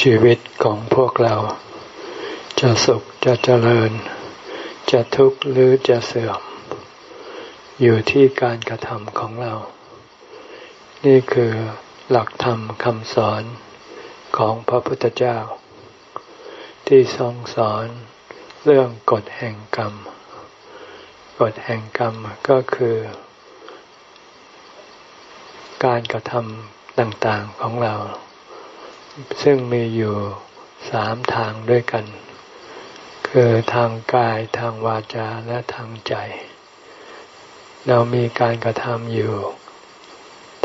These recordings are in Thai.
ชีวิตของพวกเรา จะสุขจะเจริญ จะทุกข์หรือจะเสื่อม อยู่ที่การกระทำของเรา นี่คือหลักธรรมคำสอนของพระพุทธเจ้า ที่ทรงสอนเรื่องกฎแห่งกรรม กฎแห่งกรรมก็คือ การกระทำต่างๆของเรา ซึ่งมีอยู่สามทางด้วยกัน คือทางกายทางวาจาและทางใจ เรามีการกระทำอยู่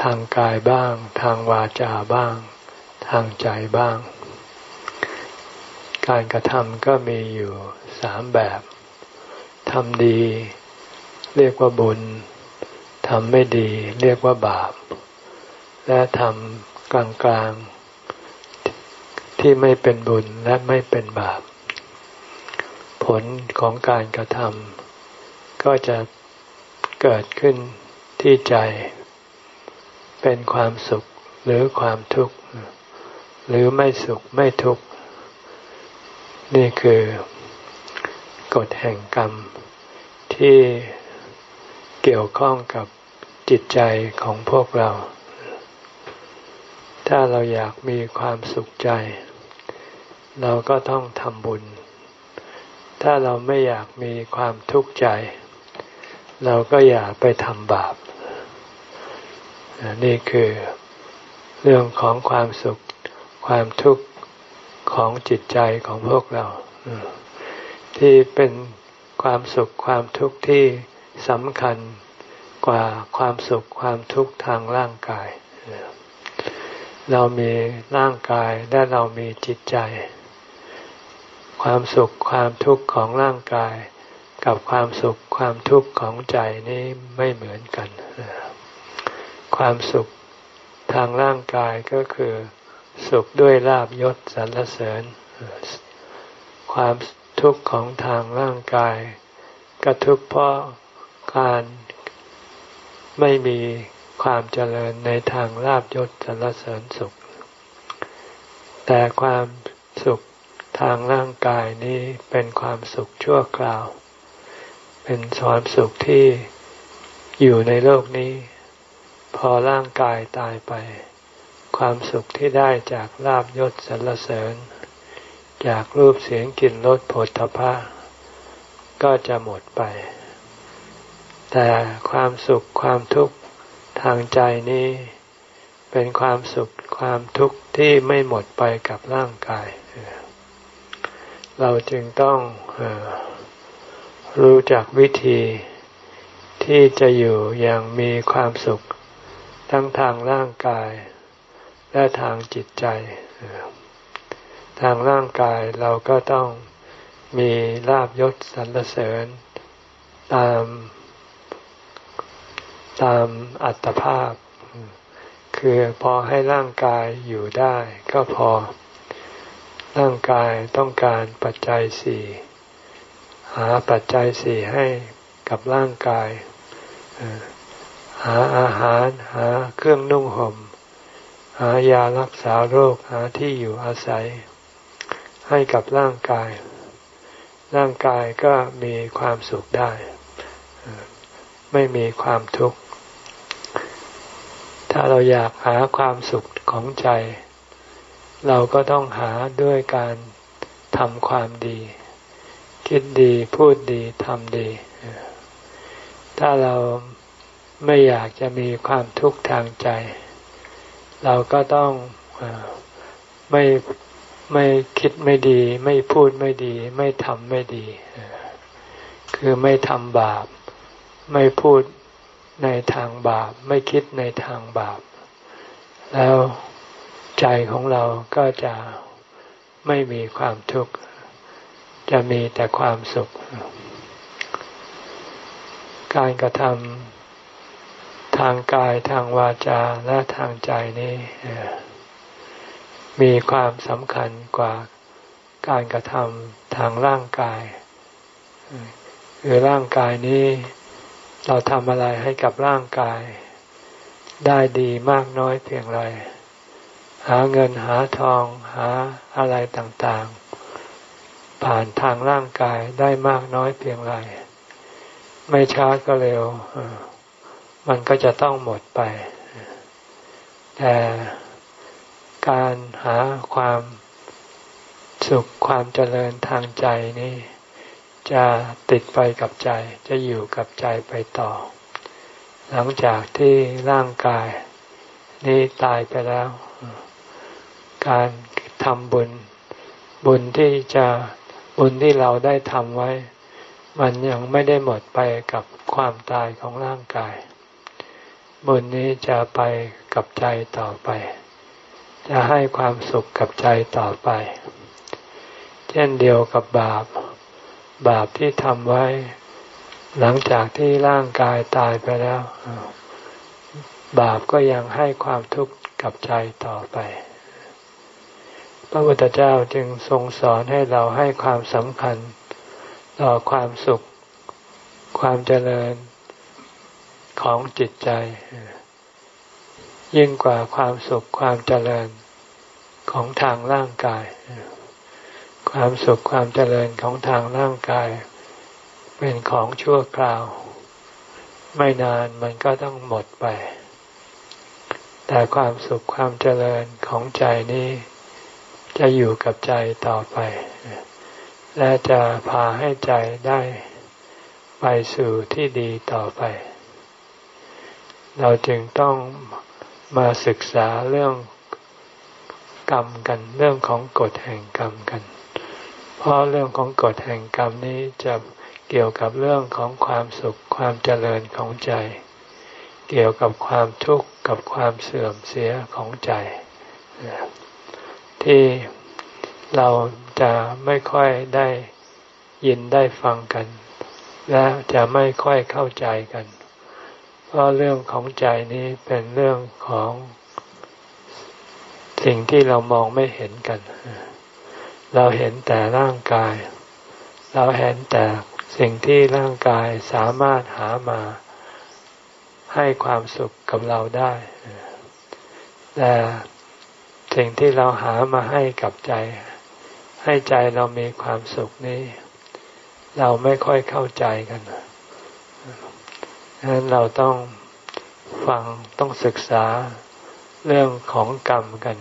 ทางกายบ้าง ทางวาจาบ้าง ทางใจบ้าง การกระทำก็มีอยู่สามแบบทำดี เรียกว่าบุญทำไม่ดี เรียกว่าบาป และทำกลางๆ ที่ไม่เป็นบุญและไม่เป็นบาป ผลของการกระทำก็จะเกิดขึ้นที่ใจ เป็นความสุขหรือความทุกข์ หรือไม่สุขไม่ทุกข์ นี่คือกฎแห่งกรรมที่เกี่ยวข้องกับจิตใจของพวกเรา ถ้าเราอยากมีความสุขใจ เราก็ต้องทำบุญ ถ้าเราไม่อยากมีความทุกข์ใจ เราก็อย่าไปทำบาป นี่คือเรื่องของความสุขความทุกข์ของจิตใจของพวกเรา ที่เป็นความสุขความทุกข์ที่สำคัญกว่าความสุขความทุกข์ทางร่างกาย เรามีร่างกายและเรามีจิตใจ ความสุขความทุกข์ของร่างกาย กับความสุขความทุกข์ของใจนี้ไม่เหมือนกัน ความสุขทางร่างกายก็คือสุขด้วยลาบยศสรรเสริญ ความทุกข์ของทางร่างกาย ก็ทุกข์เพราะการไม่มีความเจริญในทางลาบยศสรรเสริญสุข แต่ความสุข ทางร่างกายนี้เป็นความสุขชั่วคราว เป็นความสุขที่อยู่ในโลกนี้ พอร่างกายตายไป ความสุขที่ได้จากลาบยศสรรเสริญ จากรูปเสียงกลิ่นรสผลทพะก็จะหมดไป แต่ความสุขความทุกข์ทางใจนี้ เป็นความสุขความทุกข์ที่ไม่หมดไปกับร่างกาย เราจึงต้องรู้จักวิธีที่จะอยู่อย่างมีความสุข ทั้งทางร่างกาย และทางจิตใจ ทางร่างกายเราก็ต้องมีลาบยศสรรเสริญ ตามตามอัตภาพ คือพอให้ร่างกายอยู่ได้ก็พอ ร่างกายต้องการปัจจัยสี่หาปัจจัยสี่ให้กับร่างกาย หาอาหารหาเครื่องนุ่งหม่ม หายารักษาโรคหาที่อยู่อาศัย ให้กับร่างกาย ร่างกายก็มีความสุขได้ ไม่มีความทุกข์ ถ้าเราอยากหาความสุขของใจ เราก็ต้องหาด้วยการทำความดี คิดดีพูดดีทำดี ถ้าเราไม่อยากจะมีความทุกข์ทางใจ เราก็ต้องไม่ไม่คิดไม่ดี ไม่พูดไม่ดี ไม่ทำไม่ดี คือไม่ทำบาป ไม่พูดในทางบาป ไม่คิดในทางบาป แล้ว ใจของเราก็จะไม่มีความทุกข์ จะมีแต่ความสุข การกระทำทางกายทางวาจาและทางใจนี้มีความสำคัญกว่าการกระทำทางร่างกายคือร่างกายนี้เราทำอะไรให้กับร่างกาย ได้ดีมากน้อยเพียงไร หาเงินหาทองหาอะไรต่างๆ ผ่านทางร่างกายได้มากน้อยเพียงไรไม่ช้าก็เร็ว มันก็จะต้องหมดไป แต่การหาความสุขความเจริญทางใจนี้จะติดไปกับใจจะอยู่กับใจไปต่อ หลังจากที่ร่างกาย นี้ตายไปแล้ว การทำบุญ บุญที่จะบุญที่เราได้ทำไว้ มันยังไม่ได้หมดไปกับความตายของร่างกาย บุญนี้จะไปกับใจต่อไป จะให้ความสุขกับใจต่อไป เช่นเดียวกับบาป บาปที่ทำไว้ หลังจากที่ร่างกายตายไปแล้ว บาปก็ยังให้ความทุกข์กับใจต่อไป พระพุทธเจ้าจึงทรงสอนให้เราให้ความสำคัญ ต่อความสุข ความเจริญของจิตใจ ยิ่งกว่าความสุขความเจริญของทางร่างกาย ความสุขความเจริญของทางร่างกาย เป็นของชั่วคราว ไม่นานมันก็ต้องหมดไป แต่ความสุขความเจริญของใจนี้ จะอยู่กับใจต่อไป และจะพาให้ใจได้ไปสู่ที่ดีต่อไป เราจึงต้องมาศึกษาเรื่องกรรมกันเรื่องของกฎแห่งกรรมกัน เพราะเรื่องของกฎแห่งกรรมนี้จะเกี่ยวกับเรื่องของความสุขความเจริญของใจ เกี่ยวกับความทุกข์กับความเสื่อมเสียของใจ ที่เราจะไม่ค่อยได้ยินได้ฟังกัน และจะไม่ค่อยเข้าใจกัน เพราะเรื่องของใจนี้เป็นเรื่องของสิ่งที่เรามองไม่เห็นกัน เราเห็นแต่ร่างกาย เราเห็นแต่สิ่งที่ร่างกายสามารถหามาให้ความสุขกับเราได้ แต่ สิ่งที่เราหามาให้กับใจ ให้ใจเรามีความสุขนี้ เราไม่ค่อยเข้าใจกันดังนั้นเราต้องฟังต้องศึกษาเรื่องของกรรมกัน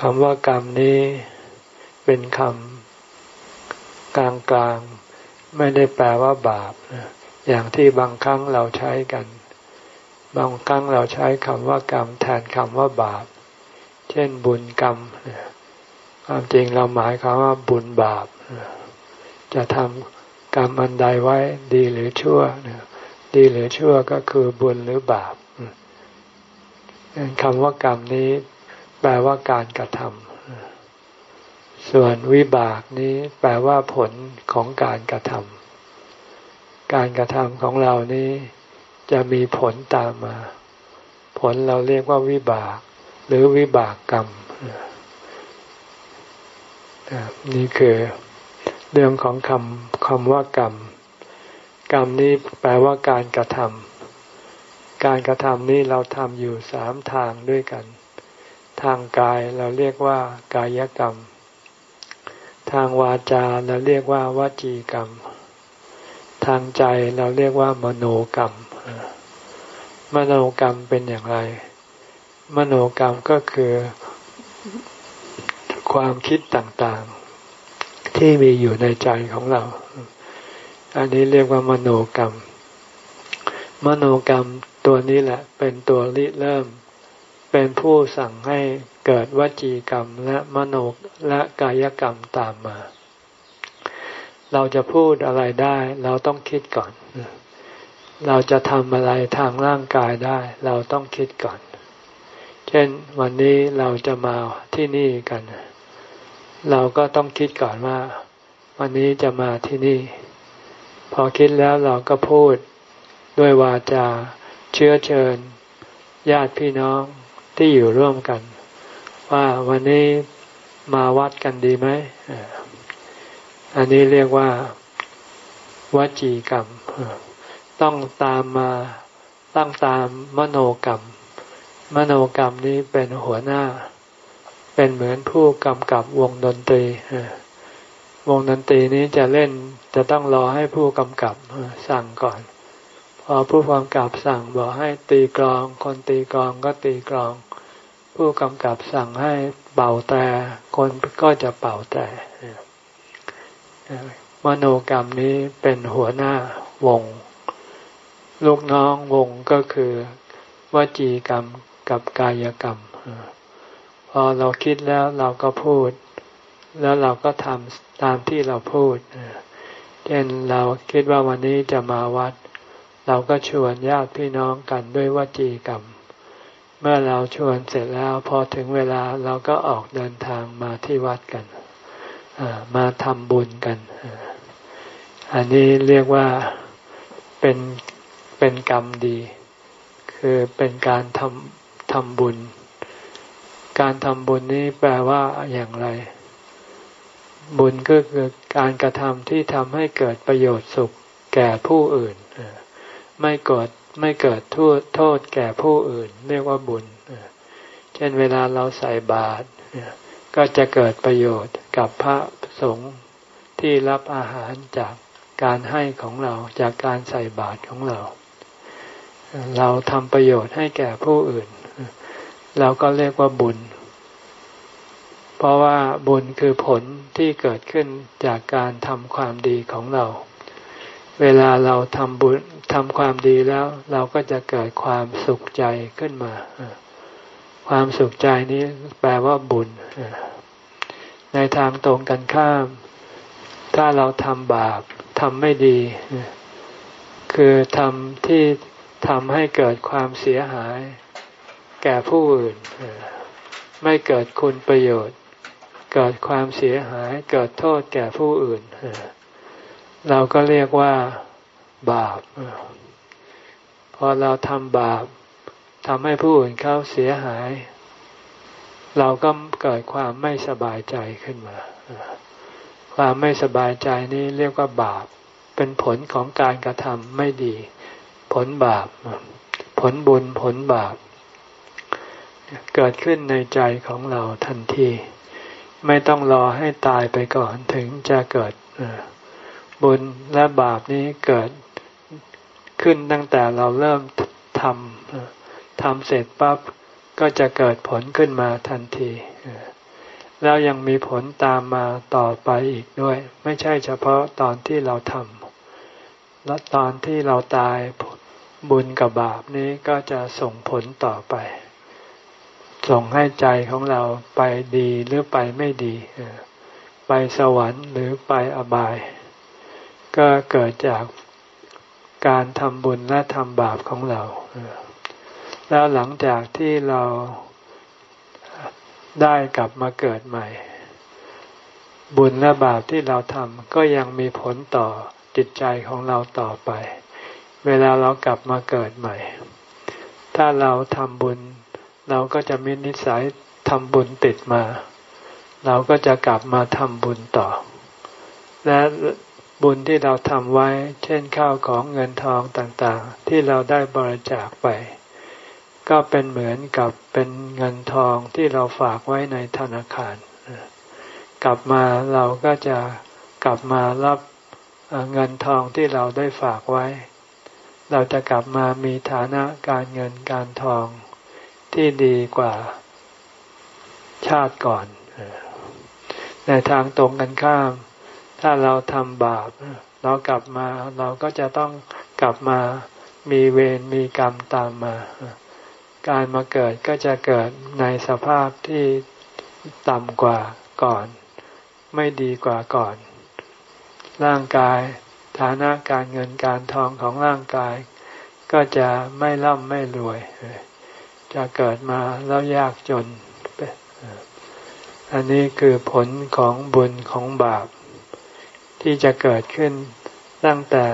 คำว่ากรรมนี้เป็นคำกลางๆไม่ได้แปลว่าบาปอย่างที่บางครั้งเราใช้กัน บางครั้งเราใช้คำว่ากรรมแทนคำว่าบาป เช่นบุญกรรม ความจริงเราหมายความว่าบุญบาป จะทำกรรมอันใดไว้ดีหรือชั่ว ดีหรือชั่วก็คือบุญหรือบาปคำว่ากรรมนี้แปลว่าการกระทำส่วนวิบากนี้แปลว่าผลของการกระทำการกระทำของเรานี้จะมีผลตามมา ผลเราเรียกว่าวิบาก หรือวิบากกรรมนี่คือเรื่องของคำคำว่ากรรม กรรมนี้แปลว่าการกระทำการกระทำนี้เราทำอยู่สามทางด้วยกัน ทางกายเราเรียกว่ากายกรรม ทางวาจาเราเรียกว่าวจีกรรม ทางใจเราเรียกว่ามโนกรรม มโนกรรมเป็นอย่างไร มโนกรรมก็คือความคิดต่างๆ ที่มีอยู่ในใจของเรา อันนี้เรียกว่ามโนกรรม มโนกรรมตัวนี้แหละ เป็นตัวริเริ่ม เป็นผู้สั่งให้เกิดวจีกรรมและมโนและกายกรรมตามมา เราจะพูดอะไรได้ เราต้องคิดก่อน เราจะทำอะไรทางร่างกายได้ เราต้องคิดก่อน ช่นวันนี้เราจะมาที่นี่กัน เราก็ต้องคิดก่อนว่า วันนี้จะมาที่นี่ พอคิดแล้วเราก็พูดด้วยวาจาเชื้อเชิญ ญาติพี่น้องที่อยู่ร่วมกัน ว่าวันนี้มาวัดกันดีไหมอันนี้เรียกว่าวจีกรรม ต้องตามมาตั้งตามมโนกรรม มโนกรรมนี้เป็นหัวหน้า เป็นเหมือนผู้กำกับวงดนตรีวงดนตรีนี้จะเล่นจะต้องรอให้ผู้กำกับสั่งก่อน พอผู้กำกับสั่งบอกให้ตีกลอง คนตีกลองก็ตีกลอง ผู้กำกับสั่งให้เป่าแต่คนก็จะเป่าแต่มโนกรรมนี้เป็นหัวหน้าวง ลูกน้องวงก็คือวจีกรรม กับกายกรรม พอเราคิดแล้วเราก็พูด แล้วเราก็ทำตามที่เราพูด เช่นเราคิดว่าวันนี้จะมาวัด เราก็ชวนญาติพี่น้องกันด้วยวจีกรรม เมื่อเราชวนเสร็จแล้วพอถึงเวลาเราก็ออกเดินทางมาที่วัดกันมาทำบุญกัน อันนี้เรียกว่าเป็นเป็นกรรมดี คือเป็นการทำ ทำบุญ การทำบุญนี้แปลว่าอย่างไร บุญก็คือการกระทำที่ทำให้เกิดประโยชน์สุขแก่ผู้อื่น ไม่เกิดไม่เกิดโทษโทษแก่ผู้อื่น เรียกว่าบุญ เช่นเวลาเราใส่บาตรก็จะเกิดประโยชน์กับพระสงฆ์ที่รับอาหารจากการให้ของเราจากการใส่บาตรของเรา เราทำประโยชน์ให้แก่ผู้อื่น เราก็เรียกว่าบุญ เพราะว่าบุญคือผลที่เกิดขึ้นจากการทำความดีของเรา เวลาเราทำบุญทำความดีแล้ว เราก็จะเกิดความสุขใจขึ้นมา ความสุขใจนี้แปลว่าบุญ ในทางตรงกันข้าม ถ้าเราทำบาปทำไม่ดี คือทำที่ทำให้เกิดความเสียหาย แก่ผู้อื่น ไม่เกิดคุณประโยชน์ เกิดความเสียหาย เกิดโทษแก่ผู้อื่น เราก็เรียกว่าบาป พอเราทำบาปทำให้ผู้อื่นเขาเสียหาย เราก็เกิดความไม่สบายใจขึ้นมา ความไม่สบายใจนี้เรียกว่าบาป เป็นผลของการกระทำไม่ดี ผลบาป ผลบุญผลบาป เกิดขึ้นในใจของเราทันที ไม่ต้องรอให้ตายไปก่อนถึงจะเกิดบุญและบาปนี้เกิดขึ้นตั้งแต่เราเริ่มทำทำเสร็จปั๊บก็จะเกิดผลขึ้นมาทันทีแล้วยังมีผลตามมาต่อไปอีกด้วย ไม่ใช่เฉพาะตอนที่เราทำและตอนที่เราตายบุญกับบาปนี้ก็จะส่งผลต่อไป ส่งให้ใจของเราไปดีหรือไปไม่ดี ไปสวรรค์หรือไปอบาย ก็เกิดจากการทำบุญและทำบาปของเรา แล้วหลังจากที่เราได้กลับมาเกิดใหม่ บุญและบาปที่เราทำก็ยังมีผลต่อจิตใจของเราต่อไป เวลาเรากลับมาเกิดใหม่ ถ้าเราทำบุญ เราก็จะมีนิสัยทำบุญติดมา เราก็จะกลับมาทำบุญต่อ และบุญที่เราทำไว้ เช่นข้าวของเงินทองต่างๆ ที่เราได้บริจาคไป ก็เป็นเหมือนกับเป็นเงินทองที่เราฝากไว้ในธนาคาร กลับมาเราก็จะกลับมารับเงินทองที่เราได้ฝากไว้ เราจะกลับมามีฐานะการเงินการทอง ที่ดีกว่าชาติก่อน ในทางตรงกันข้าม ถ้าเราทำบาป เรากลับมาเราก็จะต้องกลับมามีเวรมีกรรมตามมา การมาเกิดก็จะเกิดในสภาพที่ต่ำกว่าก่อน ไม่ดีกว่าก่อน ร่างกายฐานะการเงินการทองของร่างกาย ก็จะไม่ร่ำไม่รวย จะเกิดมาแล้วยากจน อันนี้คือผลของบุญของบาป ที่จะเกิดขึ้นตั้งแต่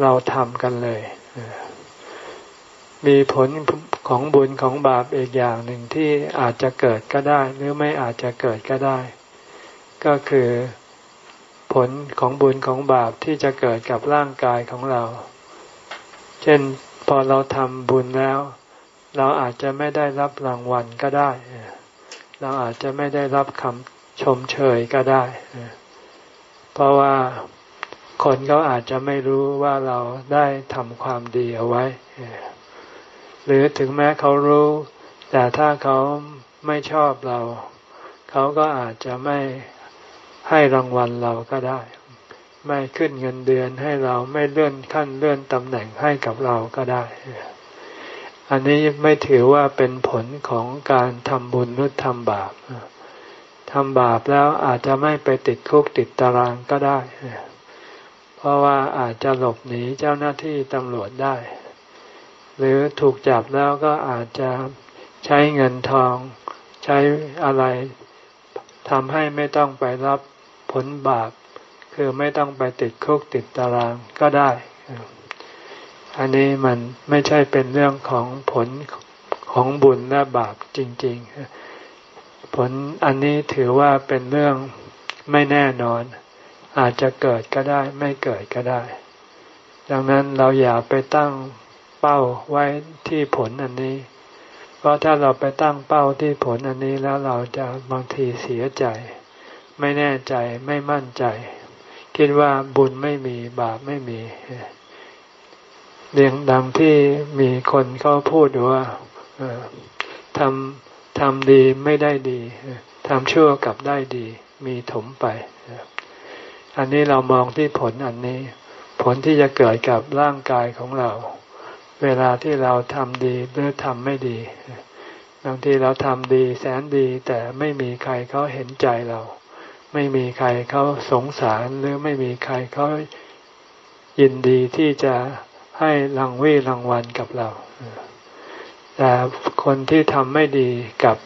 เราทำกันเลย มีผลของบุญของบาปอีกอย่างหนึ่งที่อาจจะเกิดก็ได้ หรือไม่อาจจะเกิดก็ได้ ก็คือผลของบุญของบาปที่จะเกิดกับร่างกายของเรา เช่นพอเราทำบุญแล้ว เราอาจจะไม่ได้รับรางวัลก็ได้ เราอาจจะไม่ได้รับคำชมเชยก็ได้ เพราะว่าคนเขาอาจจะไม่รู้ว่าเราได้ทำความดีเอาไว้ หรือถึงแม้เขารู้ แต่ถ้าเขาไม่ชอบเรา เขาก็อาจจะไม่ให้รางวัลเราก็ได้ ไม่ขึ้นเงินเดือนให้เราไม่เลื่อนขั้นเลื่อนตำแหน่งให้กับเราก็ได้ อันนี้ไม่ถือว่าเป็นผลของการทำบุญหรือทำบาปทำบาปแล้วอาจจะไม่ไปติดคุกติดตารางก็ได้ เพราะว่าอาจจะหลบหนีเจ้าหน้าที่ตำรวจได้ หรือถูกจับแล้วก็อาจจะใช้เงินทองใช้อะไรทำให้ไม่ต้องไปรับผลบาป คือไม่ต้องไปติดคุกติดตารางก็ได้ อันนี้มันไม่ใช่เป็นเรื่องของผลของบุญและบาปจริง ๆ ผลอันนี้ถือว่าเป็นเรื่องไม่แน่นอน อาจจะเกิดก็ได้ ไม่เกิดก็ได้ ดังนั้นเราอย่าไปตั้งเป้าไว้ที่ผลอันนี้ เพราะถ้าเราไปตั้งเป้าที่ผลอันนี้แล้วเราจะบางทีเสียใจ ไม่แน่ใจไม่มั่นใจ คิดว่าบุญไม่มีบาปไม่มี เรียงดังที่มีคนเขาพูดว่าทำทำดีไม่ได้ดีทำชั่วกับได้ดี มีถมไป อันนี้เรามองที่ผลอันนี้ ผลที่จะเกิดกับร่างกายของเรา เวลาที่เราทำดีหรือทำไม่ดีบางทีเราทำดีแสนดีแต่ไม่มีใครเขาเห็นใจเรา ไม่มีใครเขาสงสารหรือไม่มีใครเขายินดีที่จะ ให้รางวีรางวัลกับเรา แต่คนที่ทำไม่ดีกับ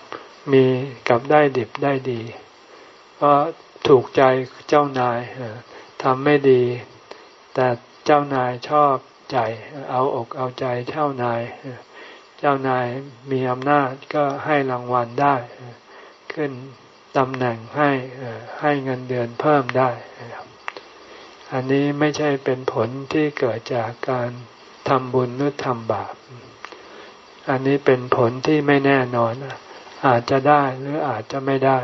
มีกับได้ดิบได้ดี เพราะถูกใจเจ้านายทำไม่ดี แต่เจ้านายชอบใจ เอาอกเอาใจเจ้านาย เจ้านายมีอำนาจก็ให้รางวัลได้ ขึ้นตำแหน่งให้ให้เงินเดือนเพิ่มได้ อันนี้ไม่ใช่เป็นผลที่เกิดจากการทำบุญหรือทำบาป อันนี้เป็นผลที่ไม่แน่นอน อาจจะได้หรืออาจจะไม่ได้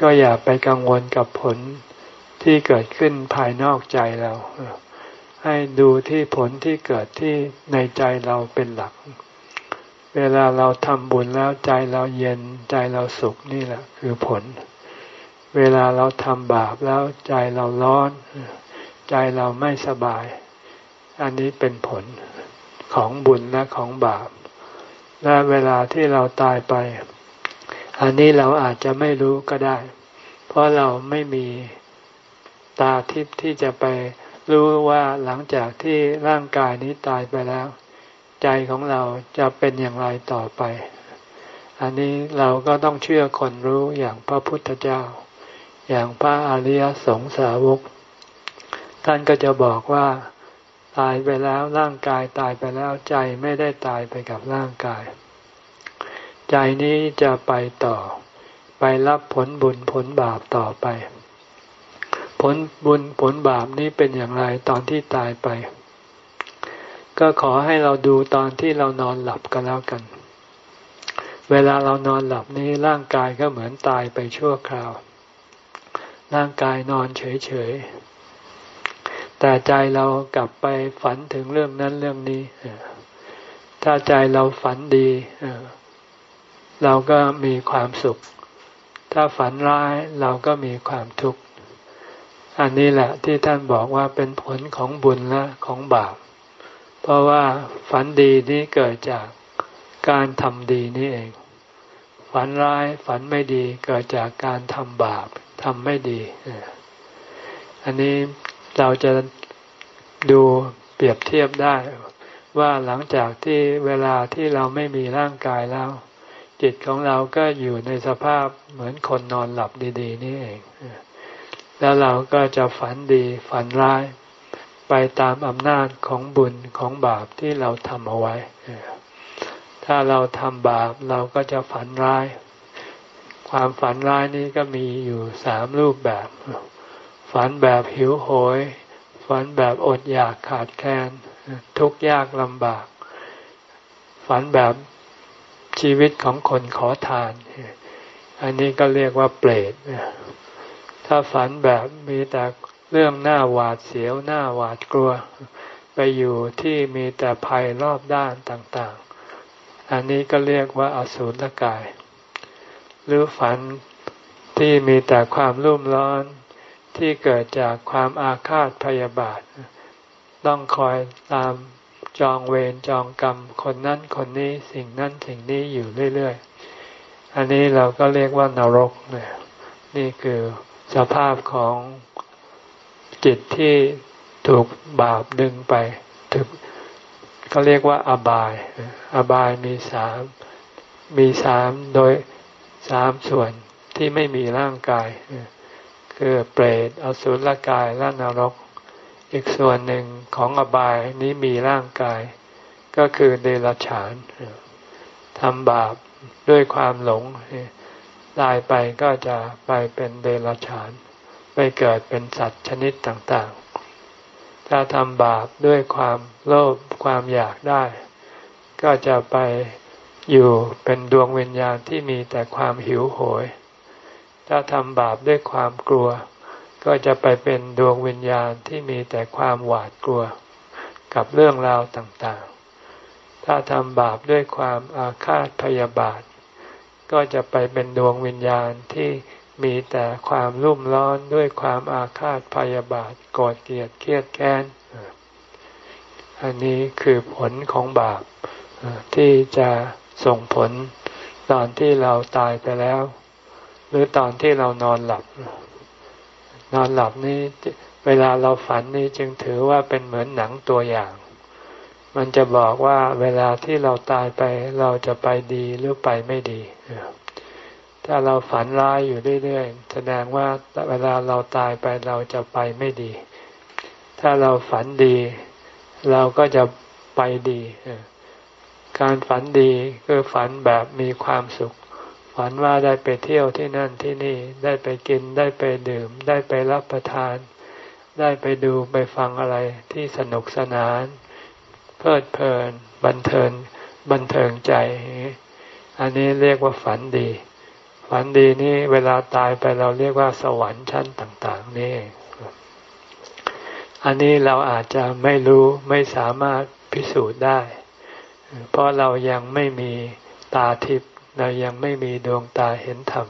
ก็อย่าไปกังวลกับผลที่เกิดขึ้นภายนอกใจเรา ให้ดูที่ผลที่เกิดที่ในใจเราเป็นหลัก เวลาเราทำบุญแล้วใจเราเย็นใจเราสุขนี่แหละคือผล เวลาเราทำบาปแล้วใจเราร้อน ใจเราไม่สบาย อันนี้เป็นผลของบุญและของบาป และเวลาที่เราตายไป อันนี้เราอาจจะไม่รู้ก็ได้ เพราะเราไม่มีตาทิพย์ที่จะไปรู้ว่าหลังจากที่ร่างกายนี้ตายไปแล้ว ใจของเราจะเป็นอย่างไรต่อไป อันนี้เราก็ต้องเชื่อคนรู้อย่างพระพุทธเจ้า อย่างพระอริยสงสาวก ท่านก็จะบอกว่าตายไปแล้วร่างกายตายไปแล้วใจไม่ได้ตายไปกับร่างกาย ใจนี้จะไปต่อ ไปรับผลบุญผลบาปต่อไป ผลบุญผลบาปนี้เป็นอย่างไรตอนที่ตายไป ก็ขอให้เราดูตอนที่เรานอนหลับกันแล้วกัน เวลาเรานอนหลับนี้ร่างกายก็เหมือนตายไปชั่วคราว ร่างกายนอนเฉยๆ แต่ใจเรากลับไปฝันถึงเรื่องนั้นเรื่องนี้ ถ้าใจเราฝันดี เราก็มีความสุข ถ้าฝันร้ายเราก็มีความทุกข์ อันนี้แหละที่ท่านบอกว่าเป็นผลของบุญและของบาป เพราะว่าฝันดีนี้เกิดจากการทำดีนี่เอง ฝันร้ายฝันไม่ดีเกิดจากการทำบาป ทำไม่ดี อันนี้เราจะดูเปรียบเทียบได้ ว่าหลังจากที่เวลาที่เราไม่มีร่างกายแล้ว จิตของเราก็อยู่ในสภาพเหมือนคนนอนหลับดี ๆ นี่เองแล้วเราก็จะฝันดีฝันร้าย ไปตามอำนาจของบุญของบาปที่เราทำเอาไว้ ถ้าเราทำบาปเราก็จะฝันร้าย ความฝันร้ายนี้ก็มีอยู่สามรูปแบบ ฝันแบบหิวโหย ฝันแบบอดอยากขาดแคลนทุกข์ยากลำบาก ฝันแบบชีวิตของคนขอทาน อันนี้ก็เรียกว่าเปรตถ้าฝันแบบมีแต่เรื่องหน้าหวาดเสียวหน้าหวาดกลัว ไปอยู่ที่มีแต่ภัยรอบด้านต่าง ๆ อันนี้ก็เรียกว่าอสูรกาย หรือฝันที่มีแต่ความรุ่มร้อนที่เกิดจากความอาฆาตพยาบาท ต้องคอยตามจองเวรจองกรรมคนนั้นคนนี้สิ่งนั้นสิ่งนี้อยู่เรื่อยๆ อันนี้เราก็เรียกว่านรกเนี่ยนี่คือสภาพของจิตที่ถูกบาปดึงไปถูกเขาเรียกว่าอบาย อบายมีสามมีสามโดย สามส่วนที่ไม่มีร่างกาย คือเปรตอสุรกายและนรก อีกส่วนหนึ่งของอบายนี้มีร่างกาย ก็คือเดรัจฉานทำบาปด้วยความหลงตายไปก็จะไปเป็นเดรัจฉาน ไปเกิดเป็นสัตว์ชนิดต่างๆ ถ้าทำบาปด้วยความโลภความอยากได้ ก็จะไป อยู่เป็นดวงวิญญาณที่มีแต่ความหิวโหย ถ้าทำบาปด้วยความกลัว ก็จะไปเป็นดวงวิญญาณที่มีแต่ความหวาดกลัว กับเรื่องราวต่างๆ ถ้าทำบาปด้วยความอาฆาตพยาบาท ก็จะไปเป็นดวงวิญญาณที่มีแต่ความรุ่มร้อนด้วยความอาฆาตพยาบาทโกรธเกลียดเครียดแค้น อันนี้คือผลของบาปที่จะ ส่งผลตอนที่เราตายไปแล้ว หรือตอนที่เรานอนหลับ นอนหลับนี่เวลาเราฝันนี่จึงถือว่าเป็นเหมือนหนังตัวอย่าง มันจะบอกว่าเวลาที่เราตายไปเราจะไปดีหรือไปไม่ดี ถ้าเราฝันร้ายอยู่เรื่อยๆแสดงว่าเวลาเราตายไปเราจะไปไม่ดี ถ้าเราฝันดี เราก็จะไปดี การฝันดีคือฝันแบบมีความสุข ฝันว่าได้ไปเที่ยวที่นั่นที่นี่ได้ไปกินได้ไปดื่ม ได้ไปรับประทาน ได้ไปดูไปฟังอะไรที่สนุกสนาน เพลิดเพลิน บันเทิงบันเทิงใจ อันนี้เรียกว่าฝันดี ฝันดีนี่เวลาตายไปเราเรียกว่าสวรรค์ชั้นต่าง ๆ นี่ อันนี้เราอาจจะไม่รู้ไม่สามารถพิสูจน์ได้ เพราะเรายังไม่มีตาทิพย์เรายังไม่มีดวงตาเห็นธรรม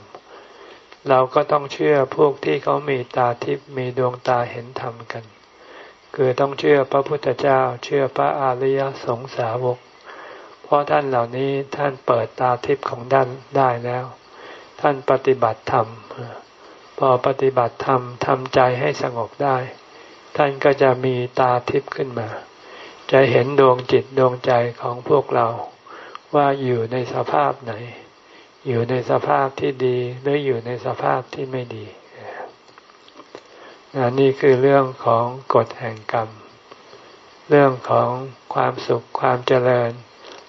เราก็ต้องเชื่อพวกที่เขามีตาทิพย์มีดวงตาเห็นธรรมกัน คือต้องเชื่อพระพุทธเจ้า เชื่อพระอริยสงสาวก เพราะท่านเหล่านี้ท่านเปิดตาทิพย์ของด้านได้แล้ว ท่านปฏิบัติธรรม พอปฏิบัติธรรมทำใจให้สงบได้ ท่านก็จะมีตาทิพย์ขึ้นมา จะเห็นดวงจิตดวงใจของพวกเราว่าอยู่ในสภาพไหน อยู่ในสภาพที่ดีหรืออยู่ในสภาพที่ไม่ดีนนี่คือเรื่องของกฎแห่งกรรม เรื่องของความสุขความเจริญ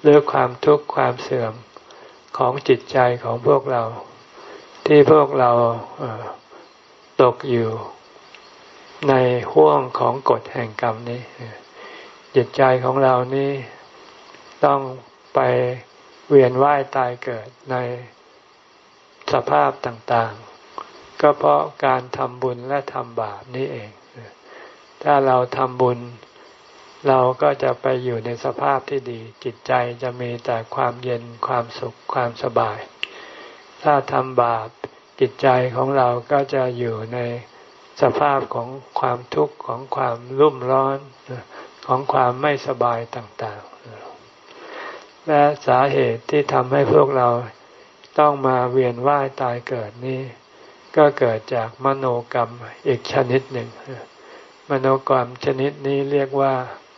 หรือความทุกข์ความเสื่อมของจิตใจของพวกเรา ที่พวกเราตกอยู่ในห่วงของกฎแห่งกรรมนี้ จิตใจของเรานี่ต้องไปเวียนว่ายตายเกิดในสภาพต่างๆ ก็เพราะการทำบุญและทำบาปนี้เอง ถ้าเราทำบุญ เราก็จะไปอยู่ในสภาพที่ดี จิตใจจะมีแต่ความเย็นความสุขความสบาย ถ้าทำบาปจิตใจของเราก็จะอยู่ในสภาพของความทุกข์ของความรุ่มร้อน ของความไม่สบายต่างๆ และสาเหตุที่ทำให้พวกเราต้องมาเวียนว่ายตายเกิดนี้ ก็เกิดจากมโนกรรมอีกชนิดหนึ่ง มโนกรรมชนิดนี้เรียกว่า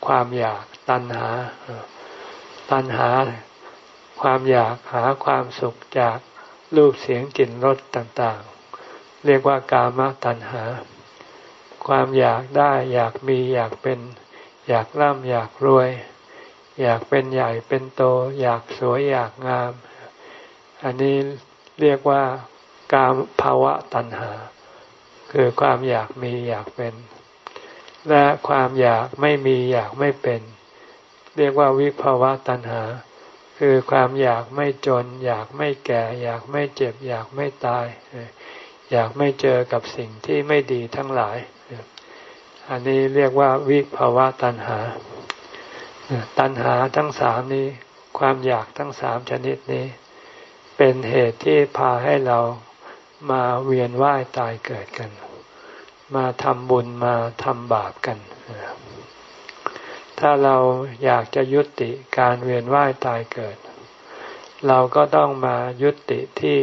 ความอยากตัณหา ตัณหา ความอยากหาความสุขจากรูปเสียงกลิ่นรสต่างๆ เรียกว่ากามตัณหา ความอยากได้อยากมีอยากเป็น อยากร่ำอยากรวย อยากเป็นใหญ่เป็นโต อยากสวยอยากงาม อันนี้เรียกว่ากามภาวะตัณหา คือความอยากมีอยากเป็น และความอยากไม่มีอยากไม่เป็น เรียกว่าวิภาวะตัณหา คือความอยากไม่จน อยากไม่แก่ อยากไม่เจ็บ อยากไม่ตาย อยากไม่เจอกับสิ่งที่ไม่ดีทั้งหลาย อันนี้เรียกว่าวิภาวะตัณหา ตัณหาทั้งสามนี้ ความอยากทั้งสามชนิดนี้ เป็นเหตุที่พาให้เรามาเวียนว่ายตายเกิดกัน มาทำบุญมาทำบาปกัน ถ้าเราอยากจะยุติการเวียนว่ายตายเกิด เราก็ต้องมายุติที่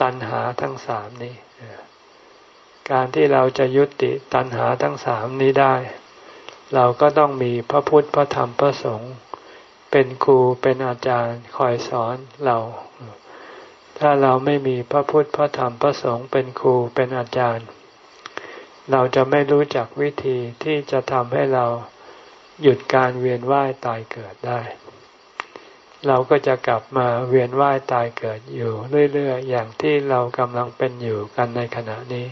ตัณหาทั้งสามนี้ การที่เราจะยุติตัณหาทั้งสามนี้ได้ เราก็ต้องมีพระพุทธพระธรรมพระสงฆ์เป็นครูเป็นอาจารย์คอยสอนเรา ถ้าเราไม่มีพระพุทธพระธรรมพระสงฆ์เป็นครูเป็นอาจารย์ เราจะไม่รู้จักวิธีที่จะทำให้เราหยุดการเวียนว่ายตายเกิดได้ เราก็จะกลับมาเวียนว่ายตายเกิดอยู่เรื่อยๆอย่างที่เรากำลังเป็นอยู่กันในขณะนี้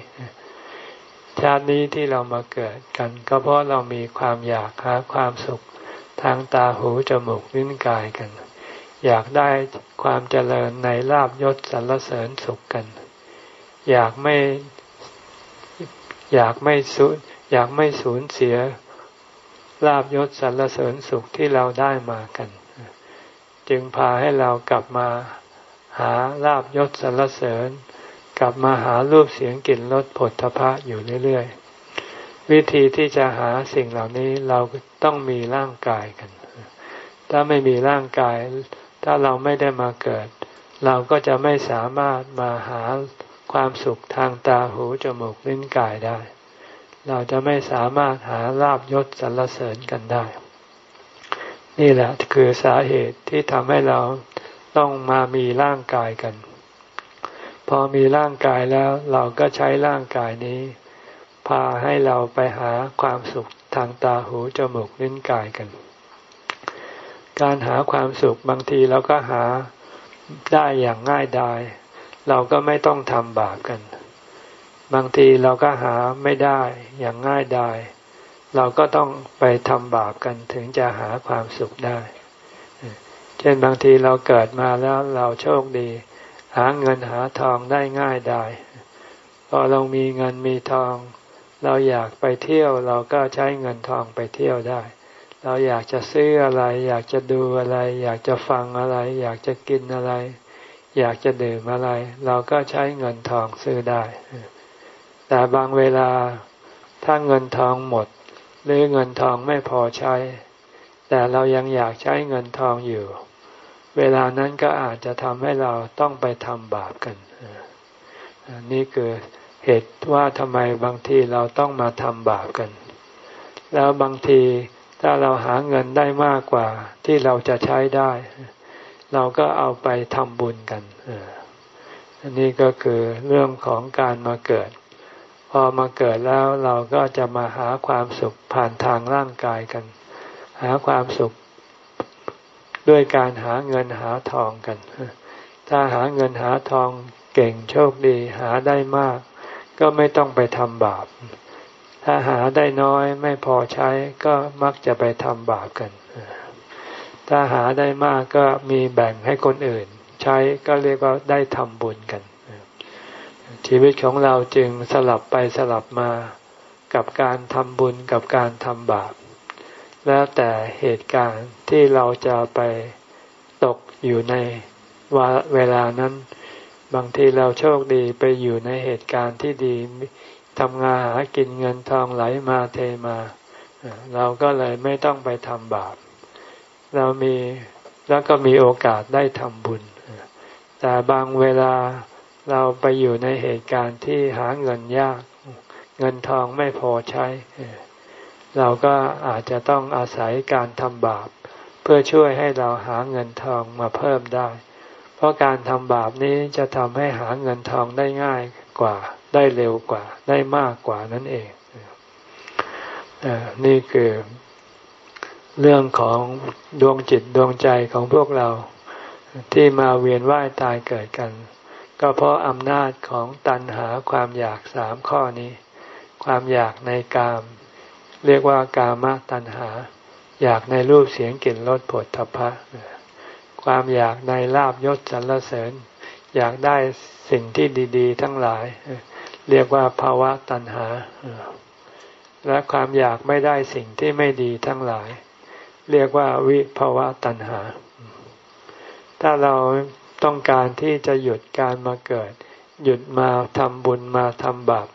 ชาตินี้ที่เรามาเกิดกัน ก็เพราะเรามีความอยากหาความสุขทางตาหูจมูกลิ้นกายกัน อยากได้ความเจริญในลาบยศสรรเสริญสุขกัน อยากไม่อยากไม่สูญอยากไม่สูญเสียลาบยศสรรเสริญสุขที่เราได้มากัน จึงพาให้เรากลับมาหาลาบยศสรรเสริญ กลับมาหารูปเสียงกลิ่นรสผลทพะอยู่เรื่อยๆ วิธีที่จะหาสิ่งเหล่านี้เราต้องมีร่างกายกัน ถ้าไม่มีร่างกาย ถ้าเราไม่ได้มาเกิด เราก็จะไม่สามารถมาหาความสุขทางตาหูจมูกลิ้นกายได้ เราจะไม่สามารถหาลาบยศสรรเสริญกันได้ นี่แหละคือสาเหตุที่ทำให้เราต้องมามีร่างกายกัน พอมีร่างกายแล้วเราก็ใช้ร่างกายนี้ พาให้เราไปหาความสุขทางตาหูจมูกลิ้นกายกัน การหาความสุขบางทีเราก็หาได้อย่างง่ายดาย เราก็ไม่ต้องทำบาปกัน บางทีเราก็หาไม่ได้อย่างง่ายดาย เราก็ต้องไปทำบาปกันถึงจะหาความสุขได้ เช่นบางทีเราเกิดมาแล้วเราโชคดี หาเงินหาทองได้ง่ายได้ พอเรามีเงินมีทอง เราอยากไปเที่ยวเราก็ใช้เงินทองไปเที่ยวได้ เราอยากจะซื้ออะไร อยากจะดูอะไร อยากจะฟังอะไร อยากจะกินอะไร อยากจะดื่มอะไร เราก็ใช้เงินทองซื้อได้ แต่บางเวลาถ้าเงินทองหมด หรือเงินทองไม่พอใช้ แต่เรายังอยากใช้เงินทองอยู่ เวลานั้นก็อาจจะทำให้เราต้องไปทำบาปกัน นี่คือเหตุว่าทำไมบางทีเราต้องมาทำบาปกัน แล้วบางทีถ้าเราหาเงินได้มากกว่าที่เราจะใช้ได้ เราก็เอาไปทำบุญกันอันนี้ก็คือเรื่องของการมาเกิด พอมาเกิดแล้วเราก็จะมาหาความสุขผ่านทางร่างกายกัน หาความสุข ด้วยการหาเงินหาทองกัน ถ้าหาเงินหาทองเก่งโชคดีหาได้มาก ก็ไม่ต้องไปทำบาป ถ้าหาได้น้อยไม่พอใช้ก็มักจะไปทำบาปกัน ถ้าหาได้มากก็มีแบ่งให้คนอื่น ใช้ก็เรียกว่าได้ทำบุญกัน ชีวิตของเราจึงสลับไปสลับมากับการทำบุญกับการทำบาป แล้วแต่เหตุการณ์ที่เราจะไปตกอยู่ในเวลานั้น บางทีเราโชคดีไปอยู่ในเหตุการณ์ที่ดีทำงานหากินเงินทองไหลมาเทมา เราก็เลยไม่ต้องไปทำบาป เรามีแล้วก็มีโอกาสได้ทำบุญ แต่บางเวลาเราไปอยู่ในเหตุการณ์ที่หาเงินยาก เงินทองไม่พอใช้ เราก็อาจจะต้องอาศัยการทำบาป เพื่อช่วยให้เราหาเงินทองมาเพิ่มได้ เพราะการทำบาปนี้จะทำให้หาเงินทองได้ง่ายกว่า ได้เร็วกว่า ได้มากกว่านั่นเองนี่คือเรื่องของดวงจิตดวงใจของพวกเราที่มาเวียนว่ายตายเกิดกัน ก็เพราะอำนาจของตัณหาความอยากสามข้อนี้ ความอยากในกาม เรียกว่ากามตัณหา อยากในรูปเสียงกลิ่นรสผลทพะความอยากในลาบยศสรรเสริญ อยากได้สิ่งที่ดี ๆ ทั้งหลาย เรียกว่าภาวะตัณหา และความอยากไม่ได้สิ่งที่ไม่ดีทั้งหลาย เรียกว่าวิภาวะตัณหา ถ้าเราต้องการที่จะหยุดการมาเกิด หยุดมาทำบุญมาทำบาป